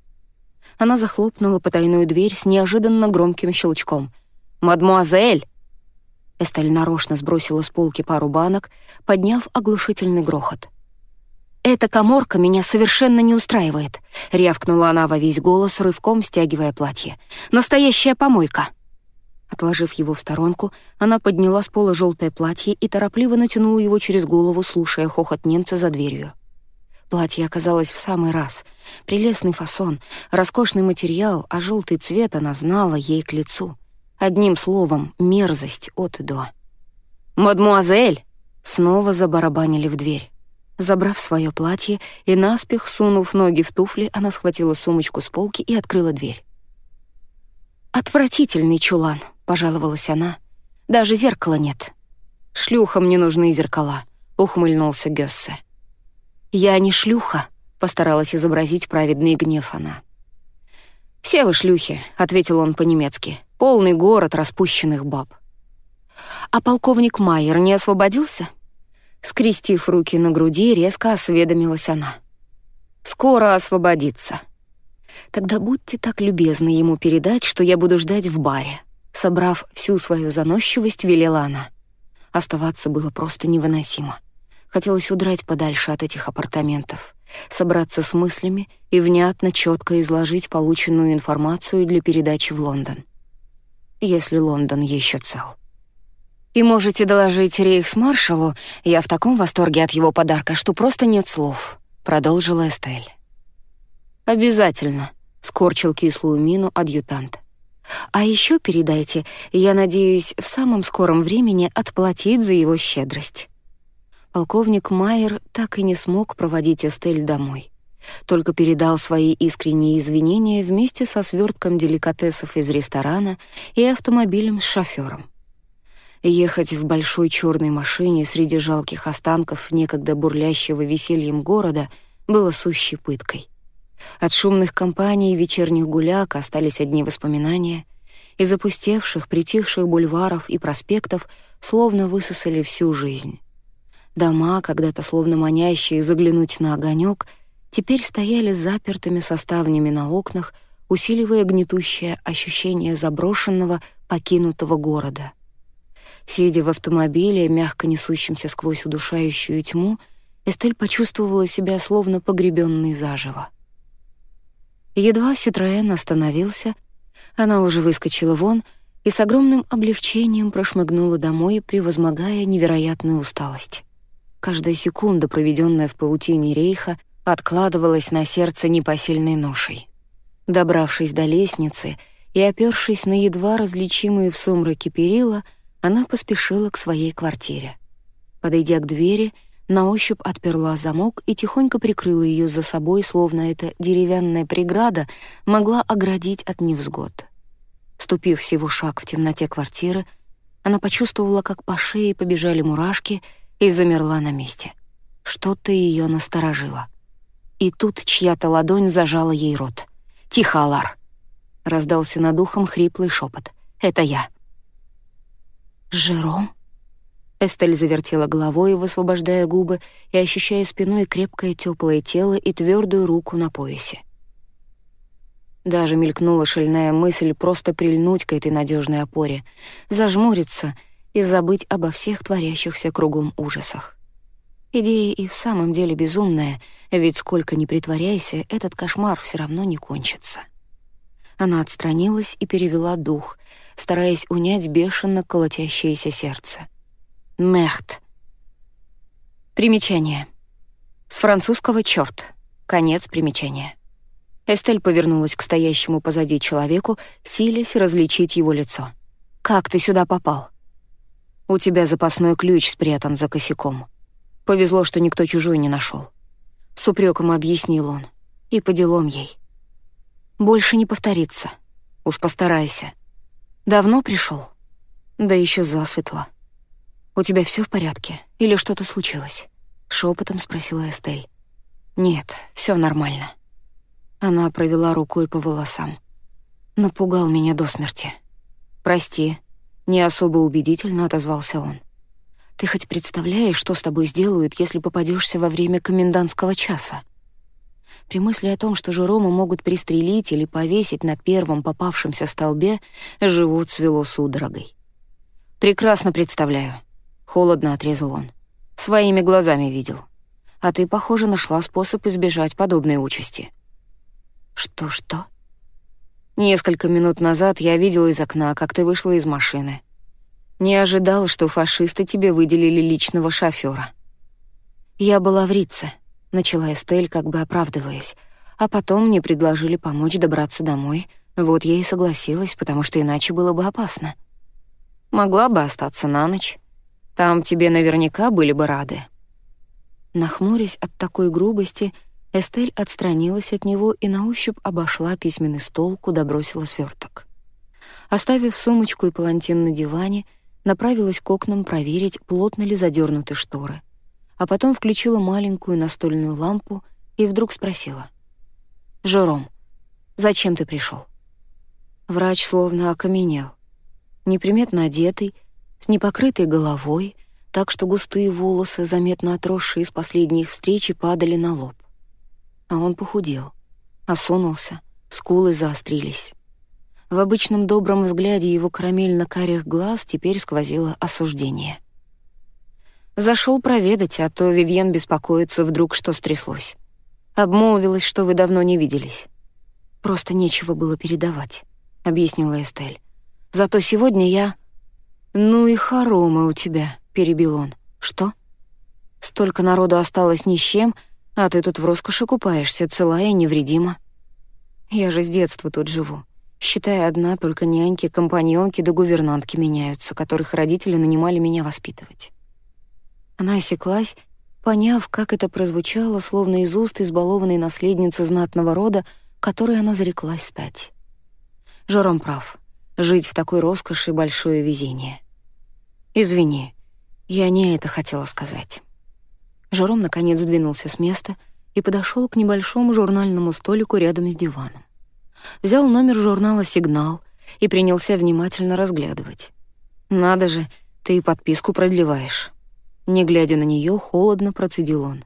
Она захлопнула потайную дверь с неожиданно громким щелчком. «Мадмуазель!» Эстель нарочно сбросила с полки пару банок, подняв оглушительный грохот — «Эта коморка меня совершенно не устраивает», — рявкнула она во весь голос, рывком стягивая платье. «Настоящая помойка!» Отложив его в сторонку, она подняла с пола желтое платье и торопливо натянула его через голову, слушая хохот немца за дверью. Платье оказалось в самый раз. Прелестный фасон, роскошный материал, а желтый цвет она знала ей к лицу. Одним словом, мерзость от и до. «Мадмуазель!» Снова забарабанили в дверь. Забрав свое платье и наспех сунув ноги в туфли, она схватила сумочку с полки и открыла дверь. «Отвратительный чулан», — пожаловалась она. «Даже зеркала нет». «Шлюхам не нужны зеркала», — ухмыльнулся Гёссе. «Я не шлюха», — постаралась изобразить праведный гнев она. «Все вы шлюхи», — ответил он по-немецки. «Полный город распущенных баб». «А полковник Майер не освободился?» Скрестив руки на груди, резко осведомилась она. «Скоро освободится». «Тогда будьте так любезны ему передать, что я буду ждать в баре». Собрав всю свою заносчивость, велела она. Оставаться было просто невыносимо. Хотелось удрать подальше от этих апартаментов, собраться с мыслями и внятно, четко изложить полученную информацию для передачи в Лондон. Если Лондон еще цел. И можете доложить рейхсмаршалу, я в таком восторге от его подарка, что просто нет слов», — продолжила Эстель. «Обязательно», — скорчил кислую мину адъютант. «А еще передайте, я надеюсь, в самом скором времени отплатить за его щедрость». Полковник Майер так и не смог проводить Эстель домой. Только передал свои искренние извинения вместе со свертком деликатесов из ресторана и автомобилем с шофёром. Ехать в большой черной машине среди жалких останков некогда бурлящего весельем города было сущей пыткой. От шумных компаний и вечерних гуляк остались одни воспоминания. Из опустевших, притихших бульваров и проспектов словно высосали всю жизнь. Дома, когда-то словно манящие заглянуть на огонек, теперь стояли запертыми составнями на окнах, усиливая гнетущее ощущение заброшенного, покинутого города — Сидя в автомобиле, мягко несущемся сквозь удушающую тьму, Эстель почувствовала себя словно погребенной заживо. Едва Ситроэн остановился, она уже выскочила вон и с огромным облегчением прошмыгнула домой, превозмогая невероятную усталость. Каждая секунда, проведенная в паутине рейха, откладывалась на сердце непосильной ношей. Добравшись до лестницы и опёршись на едва различимые в сумраке перила, она поспешила к своей квартире. Подойдя к двери, на ощупь отперла замок и тихонько прикрыла ее за собой, словно эта деревянная преграда могла оградить от невзгод. Ступив всего шаг в темноте квартиры, она почувствовала, как по шее побежали мурашки и замерла на месте. Что-то ее насторожило. И тут чья-то ладонь зажала ей рот. «Тихо, Алар!» — раздался над ухом хриплый шепот. «Это я». «Жером?» Эстель завертела головой, высвобождая губы и ощущая спиной крепкое теплое тело и твердую руку на поясе. Даже мелькнула шальная мысль просто прильнуть к этой надежной опоре, зажмуриться и забыть обо всех творящихся кругом ужасах. Идея и в самом деле безумная, ведь сколько ни притворяйся, этот кошмар все равно не кончится. Она отстранилась и перевела дух, стараясь унять бешено колотящееся сердце. Мехт. Примечание. С французского «чёрт». Конец примечания. Эстель повернулась к стоящему позади человеку, силясь различить его лицо. «Как ты сюда попал?» «У тебя запасной ключ спрятан за косяком. Повезло, что никто чужой не нашел. С упреком объяснил он. И по делам ей. «Больше не повторится. Уж постарайся. Давно пришел? Да еще засветло. У тебя все в порядке? Или что-то случилось? Шепотом спросила Эстель. Нет, все нормально. Она провела рукой по волосам. Напугал меня до смерти. Прости, не особо убедительно отозвался он. Ты хоть представляешь, что с тобой сделают, если попадешься во время комендантского часа? При мысли о том, что Жерома могут пристрелить или повесить на первом попавшемся столбе, живот свело судорогой. «Прекрасно представляю», — холодно отрезал он. «Своими глазами видел. а ты, похоже, нашла способ избежать подобной участи». «Что-что?» «Несколько минут назад я видел из окна, как ты вышла из машины. Не ожидал, что фашисты тебе выделили личного шофера. «Я была в Рице», — начала Эстель, как бы оправдываясь, а потом мне предложили помочь добраться домой. Вот я и согласилась, потому что иначе было бы опасно. Могла бы остаться на ночь. Там тебе наверняка были бы рады». Нахмурясь от такой грубости, Эстель отстранилась от него и на ощупь обошла письменный стол, куда бросила сверток. Оставив сумочку и палантин на диване, направилась к окнам проверить, плотно ли задернуты шторы, а потом включила маленькую настольную лампу и вдруг спросила. «Жером, зачем ты пришел? Врач словно окаменел. Неприметно одетый, с непокрытой головой, так что густые волосы, заметно отросшие с последних встреч, падали на лоб а он похудел, осунулся, скулы заострились. В обычном добром взгляде его карамельно-карих глаз теперь сквозило осуждение. Зашел проведать, а то Вивьен беспокоится вдруг, что стряслось. Обмолвилась, что вы давно не виделись. Просто нечего было передавать, — объяснила Эстель. Зато сегодня я... «Ну и хоромы у тебя», — перебил он. «Что?» «Столько народу осталось ни с чем, — а ты тут в роскоши купаешься, целая и невредима. Я же с детства тут живу. Считай, одна только няньки, компаньонки да гувернантки меняются, которых родители нанимали меня воспитывать. Она осеклась, поняв, как это прозвучало, словно из уст избалованной наследницы знатного рода, которой она зареклась стать. Жором прав. Жить в такой роскоши — большое везение. Извини, я не это хотела сказать. Жером наконец сдвинулся с места и подошел к небольшому журнальному столику рядом с диваном. Взял номер журнала «Сигнал» и принялся внимательно разглядывать. «Надо же, ты и подписку продлеваешь». Не глядя на нее, холодно процедил он.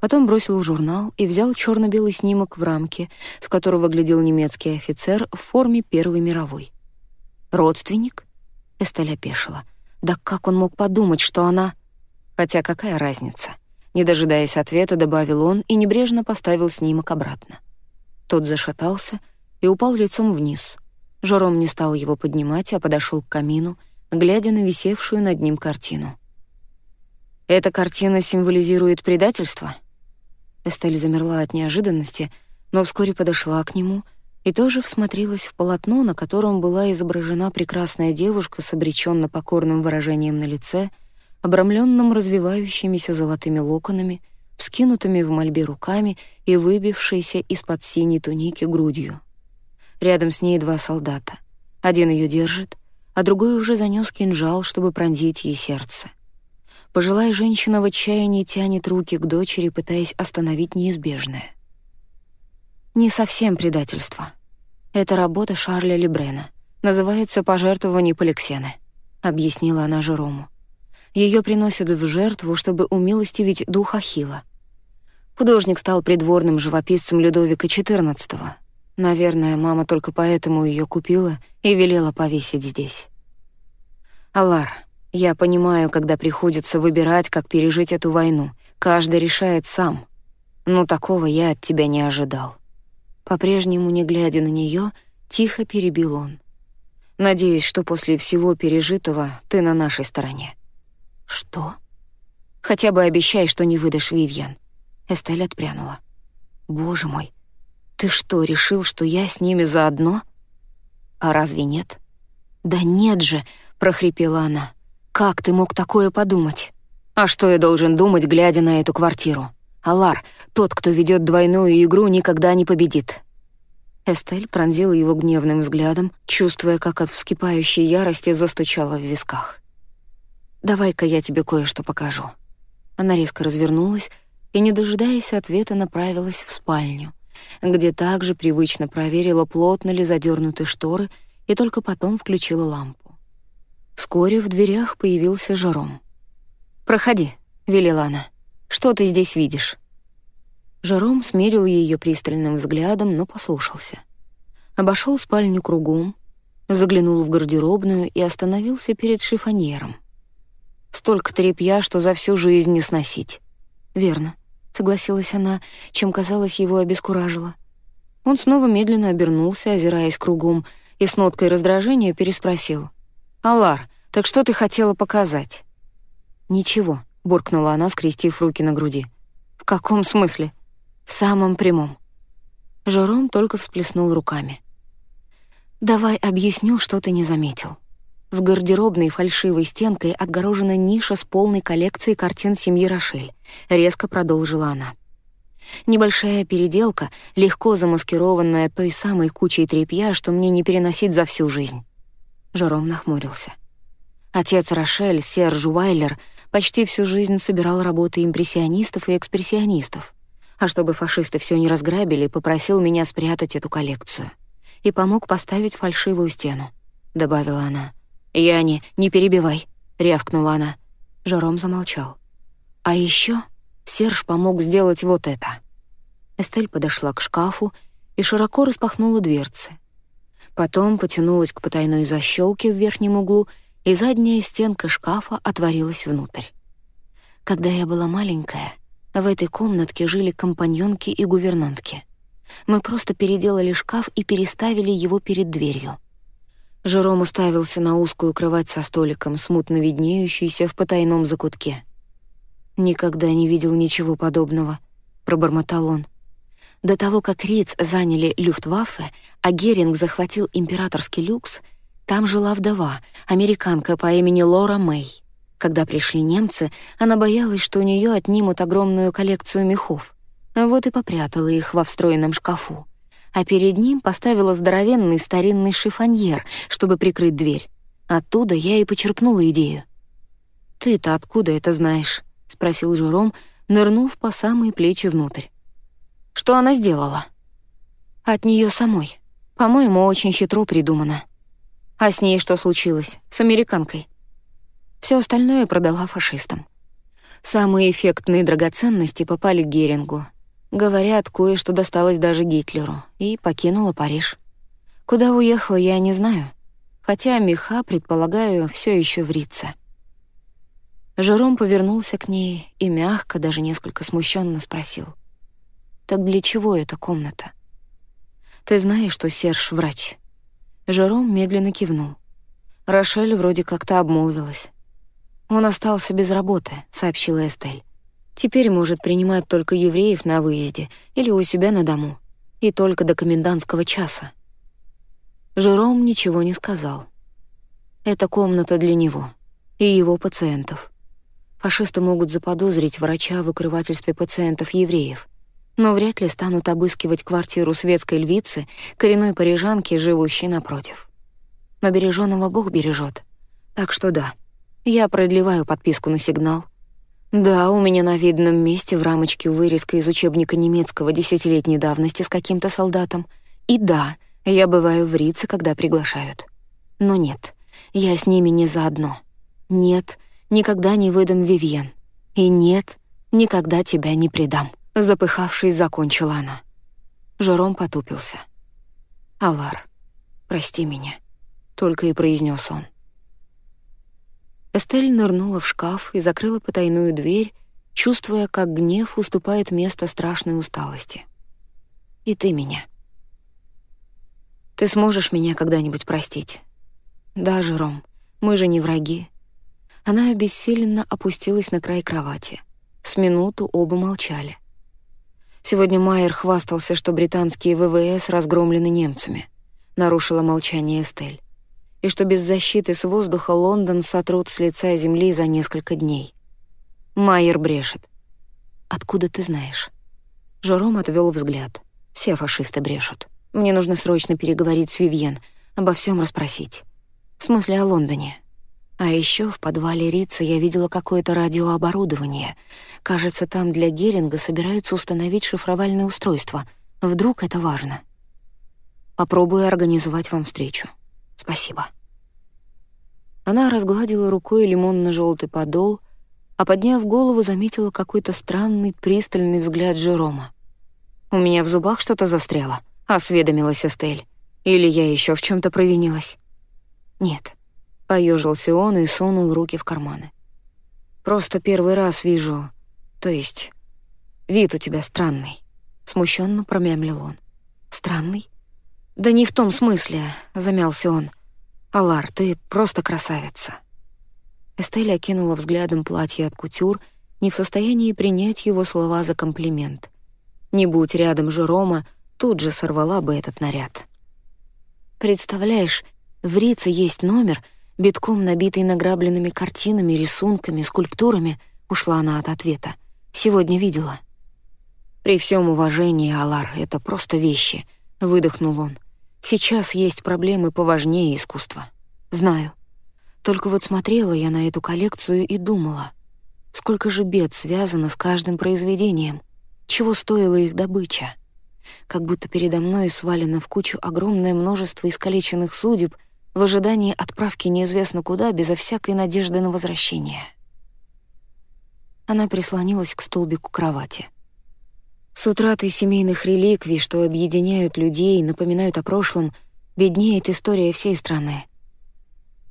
Потом бросил журнал и взял черно белый снимок в рамке, с которого глядел немецкий офицер в форме Первой мировой. «Родственник?» — Эстель опешила. «Да как он мог подумать, что она...» Хотя какая разница? Не дожидаясь ответа, добавил он и небрежно поставил снимок обратно. Тот зашатался и упал лицом вниз. Жором не стал его поднимать, а подошел к камину, глядя на висевшую над ним картину. «Эта картина символизирует предательство?» Эстель замерла от неожиданности, но вскоре подошла к нему и тоже всмотрелась в полотно, на котором была изображена прекрасная девушка с обреченно покорным выражением на лице — обрамленном развивающимися золотыми локонами, вскинутыми в мольбе руками и выбившейся из-под синей туники грудью. Рядом с ней два солдата. Один ее держит, а другой уже занес кинжал, чтобы пронзить ей сердце. Пожилая женщина в отчаянии тянет руки к дочери, пытаясь остановить неизбежное. Не совсем предательство. Это работа Шарля Лебрена. Называется «Пожертвование Поликсены», — объяснила она Жерому. Ее приносят в жертву, чтобы умилостивить дух Ахила. Художник стал придворным живописцем Людовика XIV. Наверное, мама только поэтому ее купила и велела повесить здесь. Алар, я понимаю, когда приходится выбирать, как пережить эту войну. Каждый решает сам. Но такого я от тебя не ожидал. По-прежнему, не глядя на нее, тихо перебил он. Надеюсь, что после всего пережитого ты на нашей стороне. «Что?» «Хотя бы обещай, что не выдашь Вивьен». Эстель отпрянула. «Боже мой, ты что, решил, что я с ними заодно?» «А разве нет?» «Да нет же!» — прохрипела она. «Как ты мог такое подумать?» «А что я должен думать, глядя на эту квартиру?» «Алар, тот, кто ведет двойную игру, никогда не победит». Эстель пронзила его гневным взглядом, чувствуя, как от вскипающей ярости застучала в висках. «Давай-ка я тебе кое-что покажу». Она резко развернулась и, не дожидаясь ответа, направилась в спальню, где также привычно проверила, плотно ли задернуты шторы, и только потом включила лампу. Вскоре в дверях появился Жаром. «Проходи», — велела она. «Что ты здесь видишь?» Жаром смерил ее пристальным взглядом, но послушался. Обошел спальню кругом, заглянул в гардеробную и остановился перед шифоньером — Столько тряпья, что за всю жизнь не сносить. Верно. согласилась она, чем, казалось, его обескуражило. Он снова медленно обернулся, озираясь кругом, и с ноткой раздражения переспросил. «Алар, так что ты хотела показать?» «Ничего», — буркнула она, скрестив руки на груди. «В каком смысле?» «В самом прямом». Жером только всплеснул руками. «Давай объясню, что ты не заметил». В гардеробной фальшивой стенкой отгорожена ниша с полной коллекцией картин семьи Рошель. Резко продолжила она. Небольшая переделка, легко замаскированная той самой кучей тряпья, что мне не переносить за всю жизнь. Жером нахмурился. Отец Рошель, Серж Уайлер, почти всю жизнь собирал работы импрессионистов и экспрессионистов. А чтобы фашисты все не разграбили, попросил меня спрятать эту коллекцию. И помог поставить фальшивую стену, — добавила она. «Я не... не перебивай», — рявкнула она. Жером замолчал. «А еще Серж помог сделать вот это». Эстель подошла к шкафу и широко распахнула дверцы. Потом потянулась к потайной защелке в верхнем углу, и задняя стенка шкафа отворилась внутрь. Когда я была маленькая, в этой комнатке жили компаньонки и гувернантки. Мы просто переделали шкаф и переставили его перед дверью. Жером уставился на узкую кровать со столиком, смутно виднеющейся в потайном закутке. «Никогда не видел ничего подобного», — пробормотал он. До того, как Риц заняли Люфтваффе, а Геринг захватил императорский люкс, там жила вдова, американка по имени Лора Мэй. Когда пришли немцы, она боялась, что у нее отнимут огромную коллекцию мехов. Вот и попрятала их во встроенном шкафу а перед ним поставила здоровенный старинный шифоньер, чтобы прикрыть дверь. Оттуда я и почерпнула идею. «Ты-то откуда это знаешь?» — спросил Жером, нырнув по самые плечи внутрь. «Что она сделала?» «От нее самой. По-моему, очень хитро придумано. А с ней что случилось? С американкой?» Все остальное продала фашистам. Самые эффектные драгоценности попали к Герингу, Говорят, кое-что досталось даже Гитлеру, и покинула Париж. Куда уехала, я не знаю, хотя меха, предполагаю, все еще в Рице. Жером повернулся к ней и мягко, даже несколько смущенно спросил. «Так для чего эта комната?» «Ты знаешь, что Серж — врач?» Жером медленно кивнул. Рошель вроде как-то обмолвилась. «Он остался без работы», — сообщила Эстель. Теперь может принимать только евреев на выезде или у себя на дому. И только до комендантского часа. Жером ничего не сказал. Это комната для него и его пациентов. Фашисты могут заподозрить врача в укрывательстве пациентов-евреев, но вряд ли станут обыскивать квартиру светской львицы, коренной парижанки, живущей напротив. Но бережёного Бог бережет. Так что да, я продлеваю подписку на сигнал — да, у меня на видном месте в рамочке вырезка из учебника немецкого десятилетней давности с каким-то солдатом. И да, я бываю в Рице, когда приглашают. Но нет, я с ними не заодно. Нет, никогда не выдам Вивьен. И нет, никогда тебя не предам. Запыхавшись, закончила она. Жером потупился. «Алар, прости меня», — только и произнес он. Эстель нырнула в шкаф и закрыла потайную дверь, чувствуя, как гнев уступает место страшной усталости. «И ты меня. Ты сможешь меня когда-нибудь простить?» «Да, Жером, мы же не враги». Она обессиленно опустилась на край кровати. С минуту оба молчали. Сегодня Майер хвастался, что британские ВВС разгромлены немцами. Нарушила молчание Эстель и что без защиты с воздуха Лондон сотрут с лица земли за несколько дней. Майер брешет. «Откуда ты знаешь?» Жером отвел взгляд. «Все фашисты брешут. Мне нужно срочно переговорить с Вивьен, обо всем расспросить. В смысле о Лондоне. А еще в подвале Рица я видела какое-то радиооборудование. Кажется, там для Геринга собираются установить шифровальное устройство. Вдруг это важно. Попробую организовать вам встречу. Спасибо». Она разгладила рукой лимонно-желтый подол, а, подняв голову, заметила какой-то странный, пристальный взгляд Жерома. «У меня в зубах что-то застряло», — осведомилась Эстель. «Или я еще в чем то провинилась?» «Нет», — поежился он и сунул руки в карманы. «Просто первый раз вижу... То есть... Вид у тебя странный», — смущенно промямлил он. «Странный?» «Да не в том смысле», — замялся он. «Алар, ты просто красавица». Эстель окинула взглядом платье от кутюр, не в состоянии принять его слова за комплимент. Не будь рядом Жерома, тут же сорвала бы этот наряд. «Представляешь, в Рице есть номер, битком набитый награбленными картинами, рисунками, скульптурами», — ушла она от ответа. «Сегодня видела». «При всем уважении, Алар, это просто вещи», — выдохнул он. «Сейчас есть проблемы поважнее искусства. Знаю. Только вот смотрела я на эту коллекцию и думала, сколько же бед связано с каждым произведением, чего стоила их добыча. Как будто передо мной свалено в кучу огромное множество искалеченных судеб в ожидании отправки неизвестно куда, безо всякой надежды на возвращение. Она прислонилась к столбику кровати. С утратой семейных реликвий, что объединяют людей, напоминают о прошлом, беднеет история всей страны.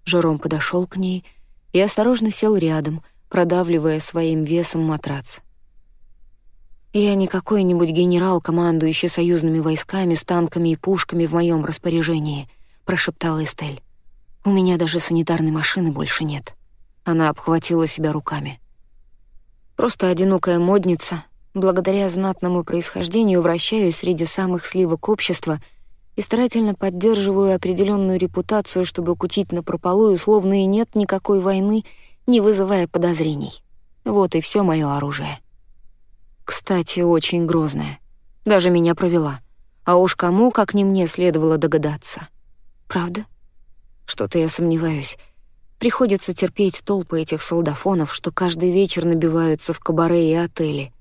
Жером подошел к ней и осторожно сел рядом, продавливая своим весом матрац. «Я не какой-нибудь генерал, командующий союзными войсками с танками и пушками в моем распоряжении», — прошептала Эстель. «У меня даже санитарной машины больше нет». Она обхватила себя руками. «Просто одинокая модница. Благодаря знатному происхождению вращаюсь среди самых сливок общества — и старательно поддерживаю определенную репутацию, чтобы кутить на прополую, словно и нет никакой войны, не вызывая подозрений. Вот и все мое оружие. Кстати, очень грозное. Даже меня провела. А уж кому, как не мне, следовало догадаться. Правда? Что-то я сомневаюсь. Приходится терпеть толпы этих солдафонов, что каждый вечер набиваются в кабаре и отели,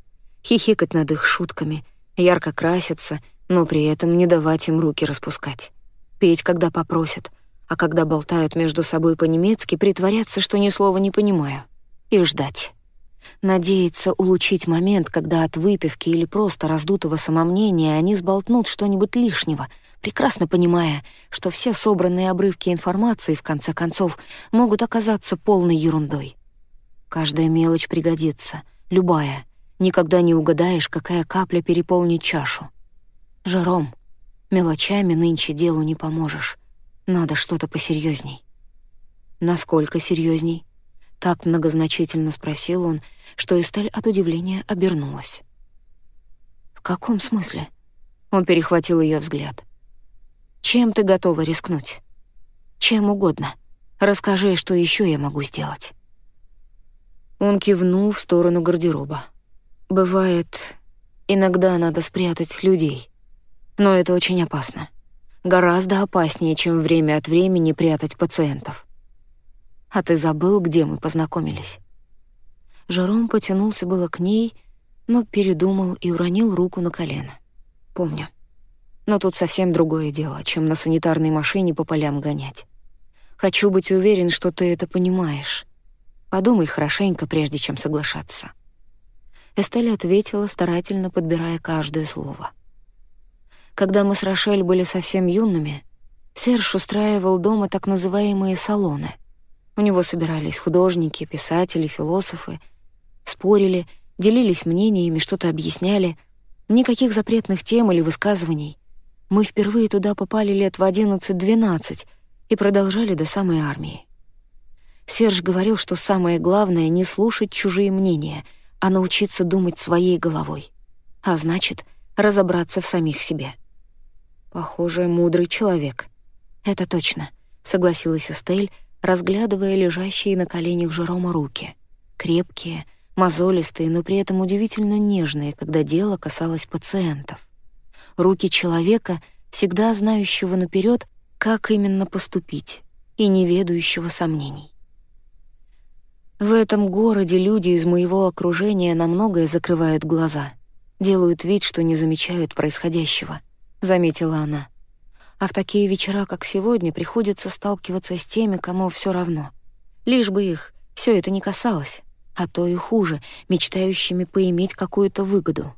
хихикать над их шутками, ярко краситься — но при этом не давать им руки распускать. Петь, когда попросят, а когда болтают между собой по-немецки, притворяться, что ни слова не понимаю. И ждать. Надеяться улучшить момент, когда от выпивки или просто раздутого самомнения они сболтнут что-нибудь лишнего, прекрасно понимая, что все собранные обрывки информации, в конце концов, могут оказаться полной ерундой. Каждая мелочь пригодится, любая. Никогда не угадаешь, какая капля переполнит чашу. Жером, мелочами нынче делу не поможешь. Надо что-то посерьезней. Насколько серьезней? Так многозначительно спросил он, что Эстель от удивления обернулась. «В каком смысле?» Он перехватил ее взгляд. «Чем ты готова рискнуть?» «Чем угодно. Расскажи, что еще я могу сделать». Он кивнул в сторону гардероба. «Бывает, иногда надо спрятать людей. Но это очень опасно. Гораздо опаснее, чем время от времени прятать пациентов. А ты забыл, где мы познакомились?» Жером потянулся было к ней, но передумал и уронил руку на колено. «Помню. Но тут совсем другое дело, чем на санитарной машине по полям гонять. Хочу быть уверен, что ты это понимаешь. Подумай хорошенько, прежде чем соглашаться». Эстель ответила, старательно подбирая каждое слово. Когда мы с Рошель были совсем юными, Серж устраивал дома так называемые салоны. У него собирались художники, писатели, философы, спорили, делились мнениями, что-то объясняли. Никаких запретных тем или высказываний. Мы впервые туда попали лет в 11-12 и продолжали до самой армии. Серж говорил, что самое главное — не слушать чужие мнения, а научиться думать своей головой. А значит, разобраться в самих себе. Похоже, мудрый человек. Это точно, согласилась Эстель, разглядывая лежащие на коленях Жерома руки. Крепкие, мозолистые, но при этом удивительно нежные, когда дело касалось пациентов. Руки человека, всегда знающего наперед, как именно поступить, и не ведающего сомнений. В этом городе люди из моего окружения на многое закрывают глаза, делают вид, что не замечают происходящего. — заметила она. «А в такие вечера, как сегодня, приходится сталкиваться с теми, кому все равно. Лишь бы их все это не касалось, а то и хуже, мечтающими поиметь какую-то выгоду.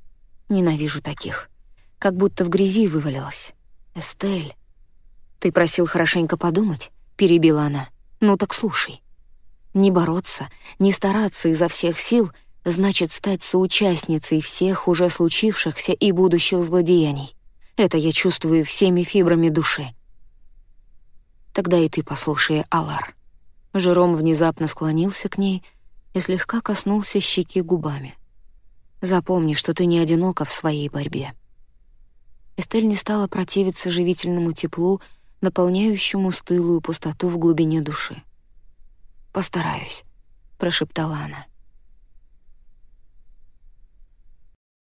Ненавижу таких. Как будто в грязи вывалилась. Эстель, ты просил хорошенько подумать?» — перебила она. «Ну так слушай. Не бороться, не стараться изо всех сил — значит стать соучастницей всех уже случившихся и будущих злодеяний. Это я чувствую всеми фибрами души. Тогда и ты послушай, Алар. Жером внезапно склонился к ней и слегка коснулся щеки губами. Запомни, что ты не одинока в своей борьбе. Эстель не стала противиться живительному теплу, наполняющему стылую пустоту в глубине души. «Постараюсь», — прошептала она.